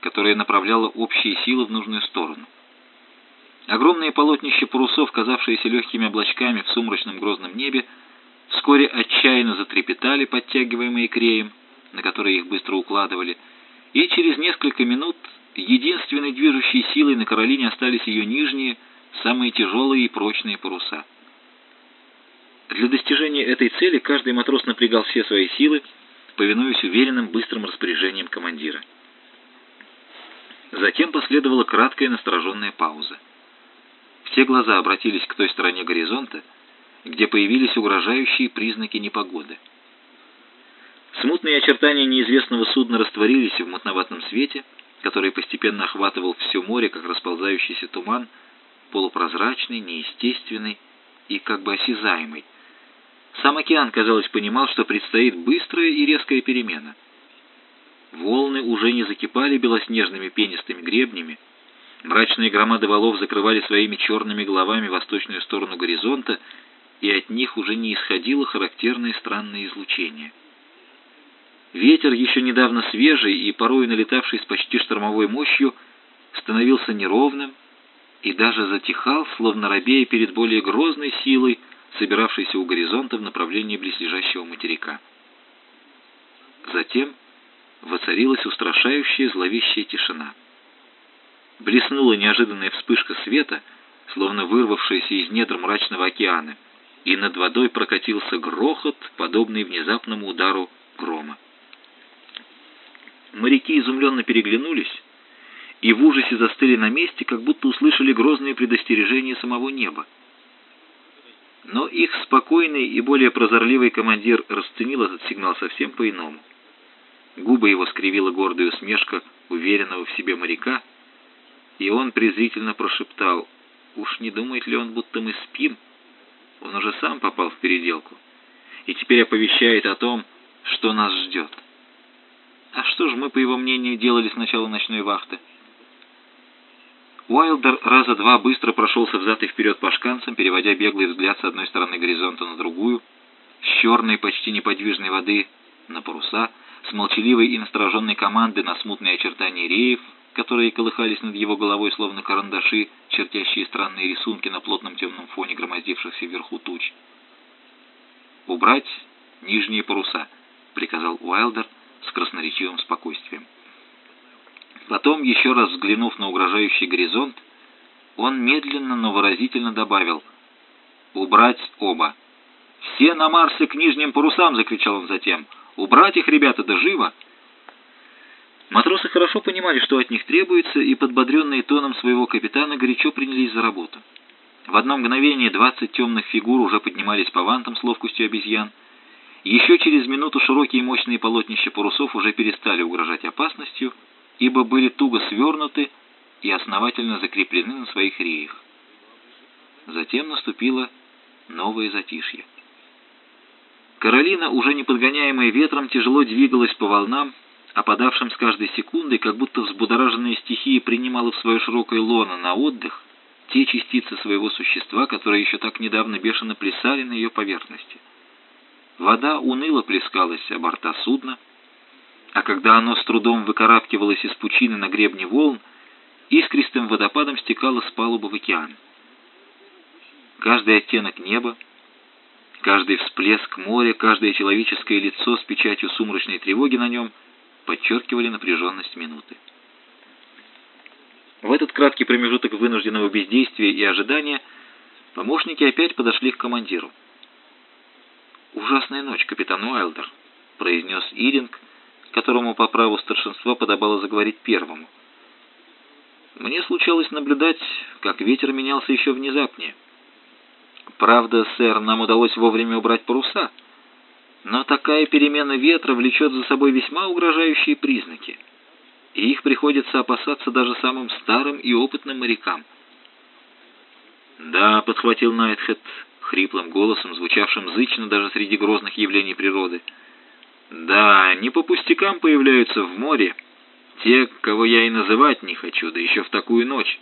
которое направляло общие силы в нужную сторону. Огромные полотнища парусов, казавшиеся легкими облачками в сумрачном грозном небе, вскоре отчаянно затрепетали, подтягиваемые креем, на которые их быстро укладывали, и через несколько минут единственной движущей силой на Каролине остались ее нижние, самые тяжелые и прочные паруса. Для достижения этой цели каждый матрос напрягал все свои силы, повинуясь уверенным быстрым распоряжениям командира. Затем последовала краткая настороженная пауза. Все глаза обратились к той стороне горизонта, где появились угрожающие признаки непогоды. Смутные очертания неизвестного судна растворились в мутноватном свете, который постепенно охватывал все море, как расползающийся туман, полупрозрачный, неестественный и как бы осязаемый. Сам океан, казалось, понимал, что предстоит быстрая и резкая перемена. Волны уже не закипали белоснежными пенистыми гребнями, мрачные громады валов закрывали своими черными головами восточную сторону горизонта, и от них уже не исходило характерное странное излучение. Ветер, еще недавно свежий и порой налетавший с почти штормовой мощью, становился неровным и даже затихал, словно робея перед более грозной силой, собиравшейся у горизонта в направлении близлежащего материка. Затем воцарилась устрашающая зловещая тишина. Блеснула неожиданная вспышка света, словно вырвавшаяся из недр мрачного океана, и над водой прокатился грохот, подобный внезапному удару грома. Моряки изумленно переглянулись и в ужасе застыли на месте, как будто услышали грозные предостережения самого неба. Но их спокойный и более прозорливый командир расценил этот сигнал совсем по-иному. Губы его скривила гордая усмешка уверенного в себе моряка, и он презрительно прошептал, «Уж не думает ли он, будто мы спим? Он уже сам попал в переделку, и теперь оповещает о том, что нас ждет». А что же мы, по его мнению, делали с начала ночной вахты? Уайлдер раза два быстро прошелся взад и вперед по шканцам, переводя беглый взгляд с одной стороны горизонта на другую, с черной, почти неподвижной воды на паруса, с молчаливой и настороженной команды на смутные очертания реев, которые колыхались над его головой, словно карандаши, чертящие странные рисунки на плотном темном фоне громоздившихся вверху туч. «Убрать нижние паруса», — приказал Уайлдер с красноречивым спокойствием. Потом, еще раз взглянув на угрожающий горизонт, он медленно, но выразительно добавил «Убрать оба». «Все на Марсе к нижним парусам!» — закричал он затем. «Убрать их, ребята, да живо!» Матросы хорошо понимали, что от них требуется, и, подбодренные тоном своего капитана, горячо принялись за работу. В одно мгновение двадцать темных фигур уже поднимались по вантам с ловкостью обезьян. Еще через минуту широкие мощные полотнища парусов уже перестали угрожать опасностью, ибо были туго свернуты и основательно закреплены на своих реях. Затем наступило новое затишье. Каролина, уже не подгоняемая ветром, тяжело двигалась по волнам, опадавшим с каждой секундой, как будто взбудораженная стихия принимала в свое широкое лоно на отдых те частицы своего существа, которые еще так недавно бешено плясали на ее поверхности. Вода уныло плескалась о борта судна, а когда оно с трудом выкарабкивалось из пучины на гребне волн, искристым водопадом стекало с палубы в океан. Каждый оттенок неба, каждый всплеск моря, каждое человеческое лицо с печатью сумрачной тревоги на нем подчеркивали напряженность минуты. В этот краткий промежуток вынужденного бездействия и ожидания помощники опять подошли к командиру. «Ужасная ночь, капитан Уайлдер», — произнес Иринг, которому по праву старшинства подобало заговорить первому. Мне случалось наблюдать, как ветер менялся еще внезапнее. Правда, сэр, нам удалось вовремя убрать паруса, но такая перемена ветра влечет за собой весьма угрожающие признаки, и их приходится опасаться даже самым старым и опытным морякам. «Да», — подхватил Найтхед хриплым голосом, звучавшим зычно даже среди грозных явлений природы — да, не по пустякам появляются в море те, кого я и называть не хочу, да еще в такую ночь.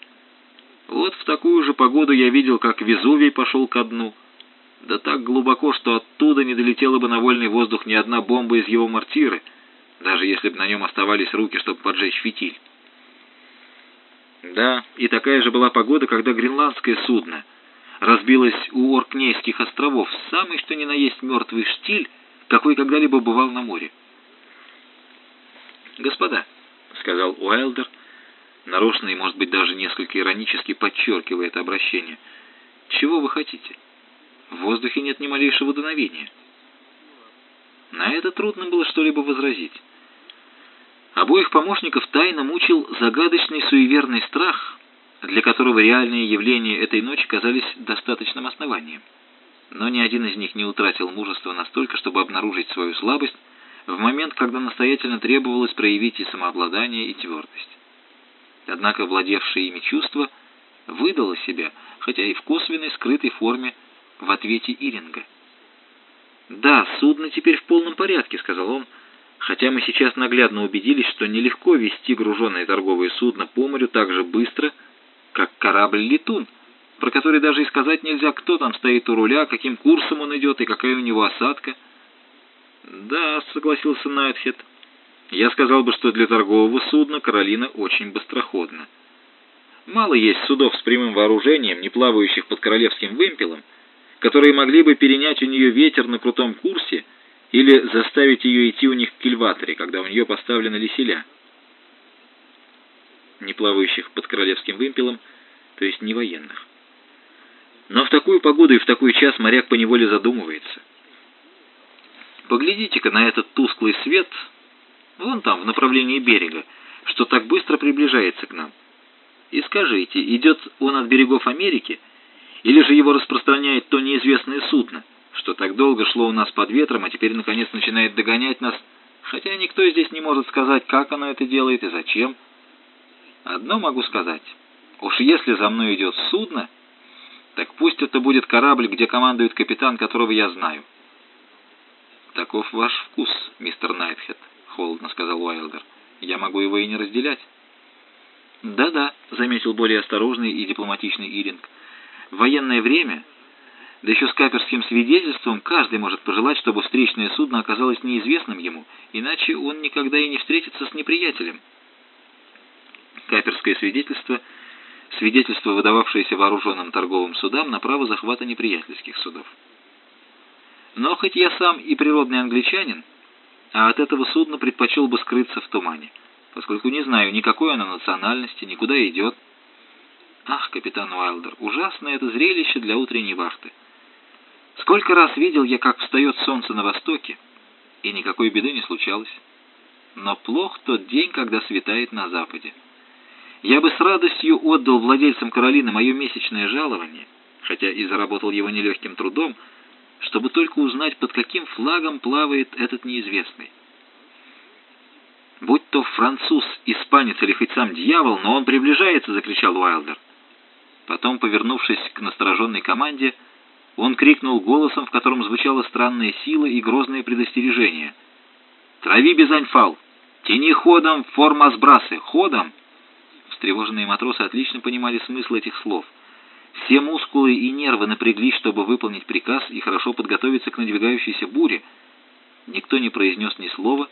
Вот в такую же погоду я видел, как Везувий пошел ко дну. Да так глубоко, что оттуда не долетела бы на вольный воздух ни одна бомба из его мортиры, даже если бы на нем оставались руки, чтобы поджечь фитиль. Да, и такая же была погода, когда гренландское судно разбилось у Оркнейских островов, самый что ни на есть мертвый штиль, какой когда-либо бывал на море. «Господа», — сказал Уайлдер, нарочно и, может быть, даже несколько иронически подчеркивая это обращение, — «чего вы хотите? В воздухе нет ни малейшего дуновения». На это трудно было что-либо возразить. Обоих помощников тайно мучил загадочный суеверный страх, для которого реальные явления этой ночи казались достаточным основанием но ни один из них не утратил мужества настолько, чтобы обнаружить свою слабость в момент, когда настоятельно требовалось проявить и самообладание, и твердость. Однако владевшее ими чувство выдало себя, хотя и в косвенной скрытой форме, в ответе Иринга. «Да, судно теперь в полном порядке», — сказал он, «хотя мы сейчас наглядно убедились, что нелегко вести груженное торговое судно по морю так же быстро, как корабль-летун» про который даже и сказать нельзя, кто там стоит у руля, каким курсом он идет и какая у него осадка. «Да», — согласился Найтхед. «Я сказал бы, что для торгового судна Каролина очень быстроходна. Мало есть судов с прямым вооружением, не плавающих под королевским вымпелом, которые могли бы перенять у нее ветер на крутом курсе или заставить ее идти у них в кильваторе, когда у нее поставлены леселя. Не плавающих под королевским вымпелом, то есть не военных. Но в такую погоду и в такой час моряк поневоле задумывается. Поглядите-ка на этот тусклый свет, вон там, в направлении берега, что так быстро приближается к нам. И скажите, идет он от берегов Америки, или же его распространяет то неизвестное судно, что так долго шло у нас под ветром, а теперь, наконец, начинает догонять нас, хотя никто здесь не может сказать, как оно это делает и зачем. Одно могу сказать. Уж если за мной идет судно, так пусть это будет корабль, где командует капитан, которого я знаю. Таков ваш вкус, мистер Найтхед, холодно сказал Уайлдер. Я могу его и не разделять. Да-да, заметил более осторожный и дипломатичный Иринг. В военное время Да еще с каперским свидетельством каждый может пожелать, чтобы встречное судно оказалось неизвестным ему, иначе он никогда и не встретится с неприятелем. Каперское свидетельство – свидетельство, выдававшееся вооруженным торговым судам на право захвата неприятельских судов. Но хоть я сам и природный англичанин, а от этого судна предпочел бы скрыться в тумане, поскольку не знаю никакой оно национальности, никуда идет. Ах, капитан Уайлдер, ужасное это зрелище для утренней вахты. Сколько раз видел я, как встает солнце на востоке, и никакой беды не случалось. Но плох тот день, когда светает на западе. Я бы с радостью отдал владельцам Каролины мое месячное жалование, хотя и заработал его нелегким трудом, чтобы только узнать, под каким флагом плавает этот неизвестный. «Будь то француз, испанец или хоть сам дьявол, но он приближается!» — закричал Уайлдер. Потом, повернувшись к настороженной команде, он крикнул голосом, в котором звучала странная сила и грозное предостережение. «Трави Бизаньфал! Тяни ходом формасбрасы! Ходом!» Встревоженные матросы отлично понимали смысл этих слов. Все мускулы и нервы напряглись, чтобы выполнить приказ и хорошо подготовиться к надвигающейся буре. Никто не произнес ни слова,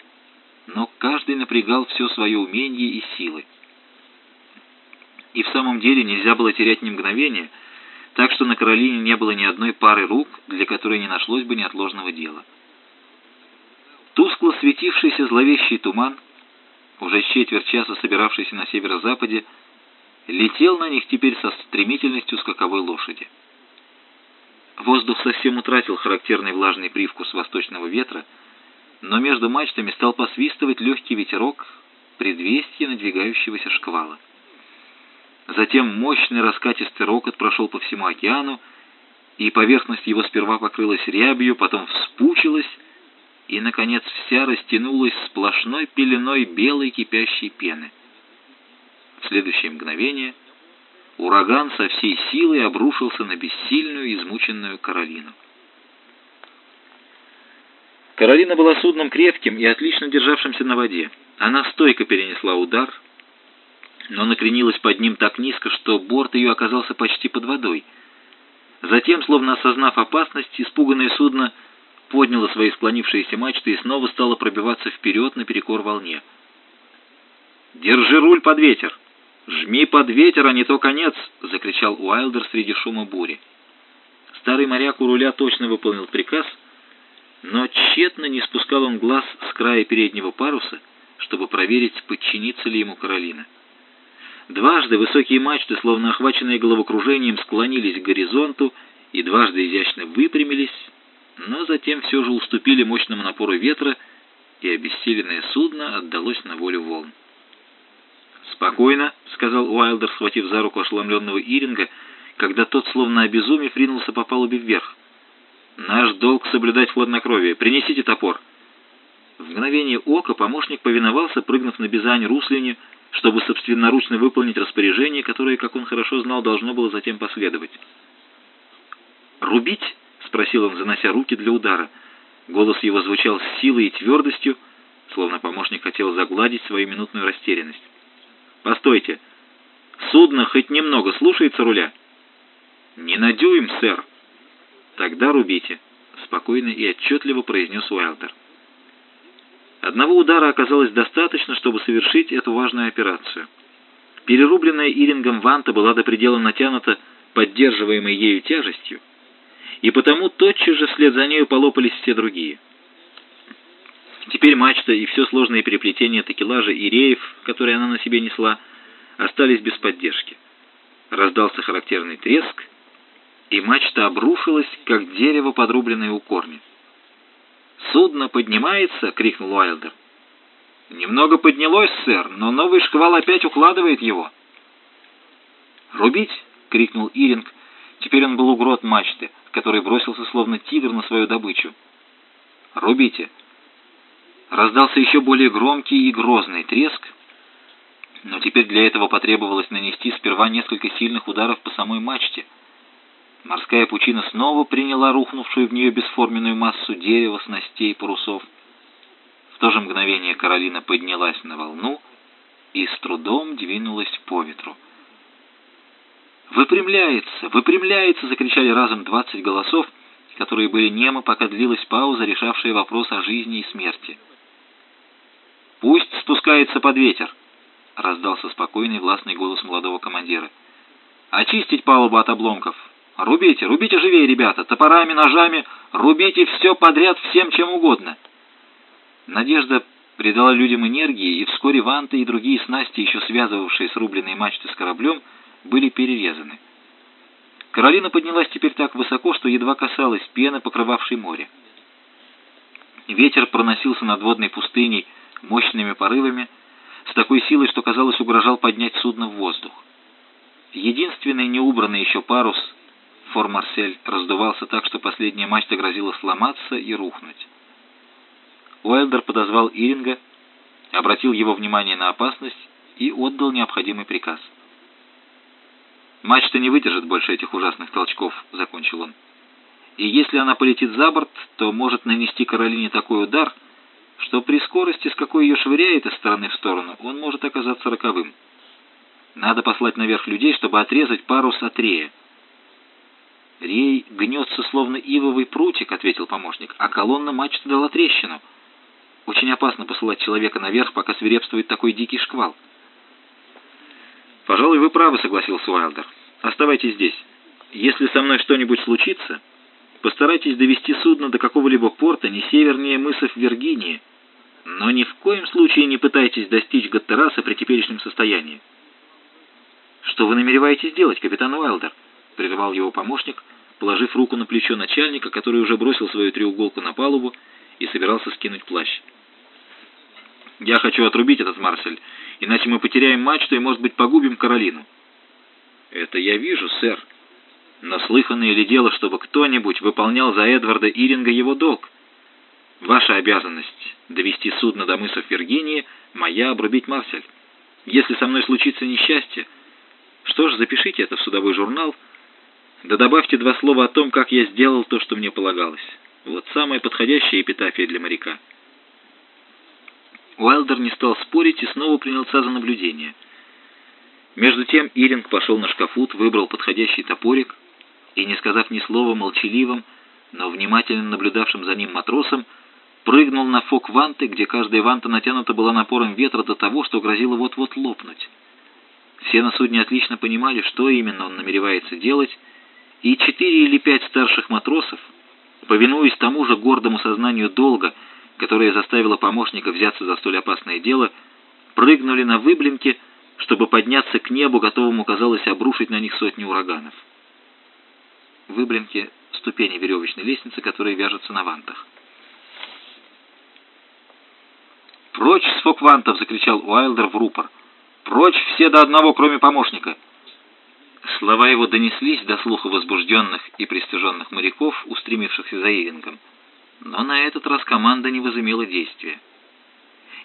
но каждый напрягал все свое умение и силы. И в самом деле нельзя было терять ни мгновения, так что на Каролине не было ни одной пары рук, для которой не нашлось бы неотложного дела. Тускло светившийся зловещий туман, уже четверть часа собиравшийся на северо-западе, летел на них теперь со стремительностью скаковой лошади. Воздух совсем утратил характерный влажный привкус восточного ветра, но между мачтами стал посвистывать легкий ветерок, предвестие надвигающегося шквала. Затем мощный раскатистый рокот прошел по всему океану, и поверхность его сперва покрылась рябью, потом вспучилась, и, наконец, вся растянулась сплошной пеленой белой кипящей пены. Следующее мгновение ураган со всей силой обрушился на бессильную, измученную Каролину. Каролина была судном крепким и отлично державшимся на воде. Она стойко перенесла удар, но накренилась под ним так низко, что борт ее оказался почти под водой. Затем, словно осознав опасность, испуганное судно подняло свои склонившиеся мачты и снова стало пробиваться вперед наперекор волне. «Держи руль под ветер! Жми под ветер, а не то конец!» — закричал Уайлдер среди шума бури. Старый моряк у руля точно выполнил приказ, но тщетно не спускал он глаз с края переднего паруса, чтобы проверить, подчинится ли ему Каролина. Дважды высокие мачты, словно охваченные головокружением, склонились к горизонту и дважды изящно выпрямились, но затем все же уступили мощному напору ветра, и обессиленное судно отдалось на волю волн. «Спокойно», — сказал Уайлдер, схватив за руку ошеломленного Иринга, когда тот, словно обезумев, ринулся по палубе вверх. «Наш долг — соблюдать хладнокровие. Принесите топор». В мгновение ока помощник повиновался, прыгнув на бизань руслине, чтобы собственноручно выполнить распоряжение, которое, как он хорошо знал, должно было затем последовать. «Рубить?» — спросил он, занося руки для удара. Голос его звучал с силой и твердостью, словно помощник хотел загладить свою минутную растерянность. «Постойте! Судно хоть немного слушается руля?» «Не на дюйм, сэр!» «Тогда рубите!» — спокойно и отчетливо произнес Уайлдер. Одного удара оказалось достаточно, чтобы совершить эту важную операцию. Перерубленная Ирингом ванта была до предела натянута поддерживаемой ею тяжестью, и потому тотчас же вслед за нею полопались все другие. Теперь мачта и все сложное переплетение такелажа и реев, которые она на себе несла, остались без поддержки. Раздался характерный треск, и мачта обрушилась, как дерево, подрубленное у корня. «Судно поднимается!» — крикнул Уайлдер. «Немного поднялось, сэр, но новый шквал опять укладывает его». «Рубить!» — крикнул Иринг. Теперь он был у грот мачты, который бросился словно тигр на свою добычу. «Рубите!» Раздался еще более громкий и грозный треск, но теперь для этого потребовалось нанести сперва несколько сильных ударов по самой мачте — Морская пучина снова приняла рухнувшую в нее бесформенную массу дерева, снастей, парусов. В то же мгновение Каролина поднялась на волну и с трудом двинулась по ветру. «Выпрямляется! Выпрямляется!» — закричали разом двадцать голосов, которые были немы, пока длилась пауза, решавшая вопрос о жизни и смерти. «Пусть спускается под ветер!» — раздался спокойный властный голос молодого командира. «Очистить палубу от обломков! Рубите, рубите живее, ребята! Топорами, ножами! Рубите все подряд всем, чем угодно!» Надежда придала людям энергии, и вскоре ванты и другие снасти, еще связывавшие срубленные мачты с кораблем, были перерезаны. Каролина поднялась теперь так высоко, что едва касалась пены, покрывавшей море. Ветер проносился над водной пустыней мощными порывами, с такой силой, что, казалось, угрожал поднять судно в воздух. Единственный неубранный еще парус, Фор-Марсель, раздувался так, что последняя мачта грозила сломаться и рухнуть. Уэлдер подозвал Иринга, обратил его внимание на опасность и отдал необходимый приказ. «Мачта не выдержит больше этих ужасных толчков», — закончил он. «И если она полетит за борт, то может нанести Каролине такой удар, что при скорости, с какой ее швыряет из стороны в сторону, он может оказаться роковым. Надо послать наверх людей, чтобы отрезать парус от рея». «Рей гнется, словно ивовый прутик», — ответил помощник, — «а колонна мачты дала трещину». Очень опасно посылать человека наверх, пока свирепствует такой дикий шквал. «Пожалуй, вы правы», — согласился Уайлдер. «Оставайтесь здесь. Если со мной что-нибудь случится, постарайтесь довести судно до какого-либо порта не севернее мысов Виргинии, но ни в коем случае не пытайтесь достичь Гаттераса при теперешнем состоянии». «Что вы намереваетесь делать, капитан Уайлдер?» — прервал его помощник, положив руку на плечо начальника, который уже бросил свою треуголку на палубу и собирался скинуть плащ. «Я хочу отрубить этот Марсель, иначе мы потеряем мачту и, может быть, погубим Каролину». «Это я вижу, сэр. Но слыханное ли дело, чтобы кто-нибудь выполнял за Эдварда Иринга его долг? Ваша обязанность — довести судно до мысов Виргинии, моя — обрубить Марсель. Если со мной случится несчастье, что ж, запишите это в судовой журнал, да добавьте два слова о том, как я сделал то, что мне полагалось». Вот самая подходящая эпитафия для моряка. Уайлдер не стал спорить и снова принялся за наблюдение. Между тем Иринг пошел на шкафут, выбрал подходящий топорик и, не сказав ни слова молчаливым, но внимательно наблюдавшим за ним матросом, прыгнул на фок ванты, где каждая ванта натянута была напором ветра до того, что грозило вот-вот лопнуть. Все на судне отлично понимали, что именно он намеревается делать, и четыре или пять старших матросов, Повинуясь тому же гордому сознанию долга, которое заставило помощника взяться за столь опасное дело, прыгнули на выблинки, чтобы подняться к небу, готовому, казалось, обрушить на них сотни ураганов. Выблинки — ступени веревочной лестницы, которые вяжутся на вантах. «Прочь с фоквантов!» — закричал Уайлдер в рупор. «Прочь все до одного, кроме помощника!» Слова его донеслись до слуха возбужденных и пристыженных моряков, устремившихся за Ирингом. Но на этот раз команда не возымела действия.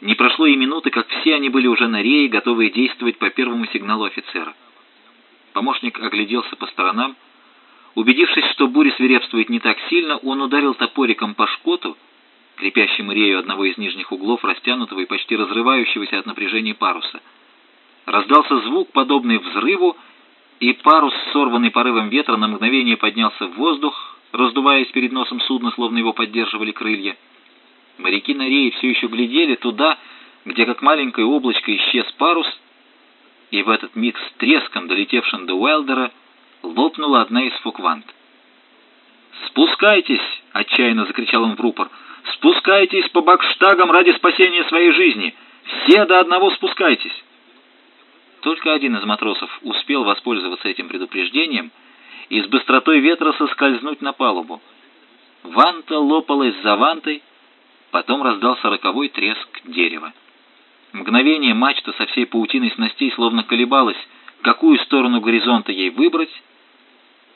Не прошло и минуты, как все они были уже на рее, готовые действовать по первому сигналу офицера. Помощник огляделся по сторонам. Убедившись, что буря свирепствует не так сильно, он ударил топориком по шкоту, крепящему рею одного из нижних углов, растянутого и почти разрывающегося от напряжения паруса. Раздался звук, подобный взрыву, и парус, сорванный порывом ветра, на мгновение поднялся в воздух, раздуваясь перед носом судна, словно его поддерживали крылья. Моряки на рее все еще глядели туда, где как маленькое облачко исчез парус, и в этот миг с треском, долетевшим до Уэлдера, лопнула одна из фуквант. «Спускайтесь!» — отчаянно закричал он в рупор. «Спускайтесь по бакштагам ради спасения своей жизни! Все до одного спускайтесь!» Только один из матросов успел воспользоваться этим предупреждением и с быстротой ветра соскользнуть на палубу. Ванта лопалась за вантой, потом раздался роковой треск дерева. Мгновение мачта со всей паутиной снастей словно колебалась, какую сторону горизонта ей выбрать,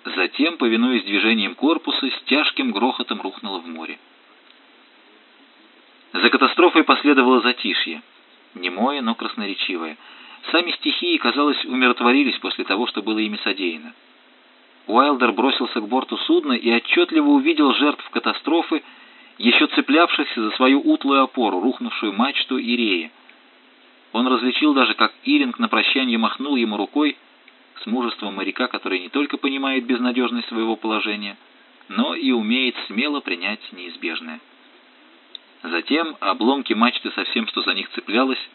затем, повинуясь движением корпуса, с тяжким грохотом рухнула в море. За катастрофой последовало затишье, немое, но красноречивое — Сами стихии, казалось, умиротворились после того, что было ими содеяно. Уайлдер бросился к борту судна и отчетливо увидел жертв катастрофы, еще цеплявшихся за свою утлую опору, рухнувшую мачту и реи. Он различил даже, как Иринг на прощание махнул ему рукой, с мужеством моряка, который не только понимает безнадежность своего положения, но и умеет смело принять неизбежное. Затем обломки мачты со всем, что за них цеплялось,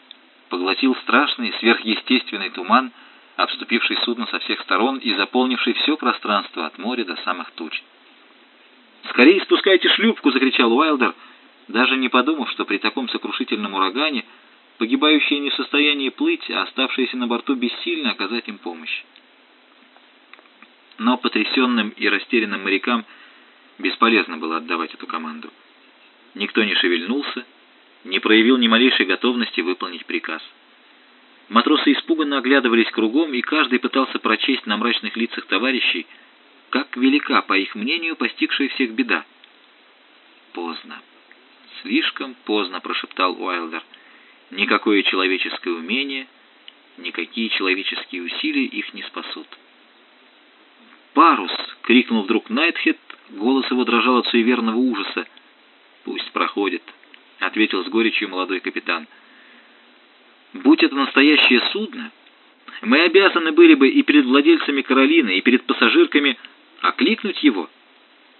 поглотил страшный сверхъестественный туман, обступивший судно со всех сторон и заполнивший все пространство от моря до самых туч. «Скорее спускайте шлюпку!» — закричал Уайлдер, даже не подумав, что при таком сокрушительном урагане погибающие не в состоянии плыть, а оставшиеся на борту бессильно оказать им помощь. Но потрясенным и растерянным морякам бесполезно было отдавать эту команду. Никто не шевельнулся, не проявил ни малейшей готовности выполнить приказ. Матросы испуганно оглядывались кругом, и каждый пытался прочесть на мрачных лицах товарищей, как велика, по их мнению, постигшая всех беда. «Поздно. Слишком поздно», — прошептал Уайлдер. «Никакое человеческое умение, никакие человеческие усилия их не спасут». «Парус!» — крикнул вдруг Найтхед, голос его дрожал от суеверного ужаса. «Пусть проходит», — ответил с горечью молодой капитан. «Будь это настоящее судно, мы обязаны были бы и перед владельцами Каролины, и перед пассажирками окликнуть его.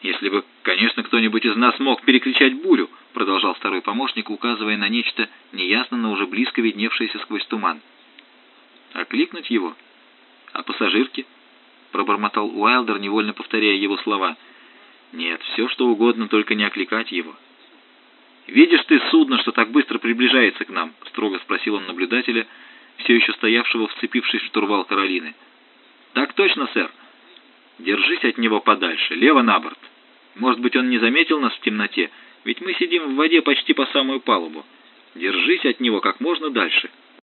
Если бы, конечно, кто-нибудь из нас мог перекричать бурю», — продолжал второй помощник, указывая на нечто неясно, но уже близко видневшееся сквозь туман. «Окликнуть его? А пассажирки?» — пробормотал Уайлдер, невольно повторяя его слова. «Нет, все что угодно, только не окликать его». «Видишь ты судно, что так быстро приближается к нам?» — строго спросил он наблюдателя, все еще стоявшего, вцепившись в штурвал Каролины. «Так точно, сэр. Держись от него подальше, лево на борт. Может быть, он не заметил нас в темноте, ведь мы сидим в воде почти по самую палубу. Держись от него как можно дальше».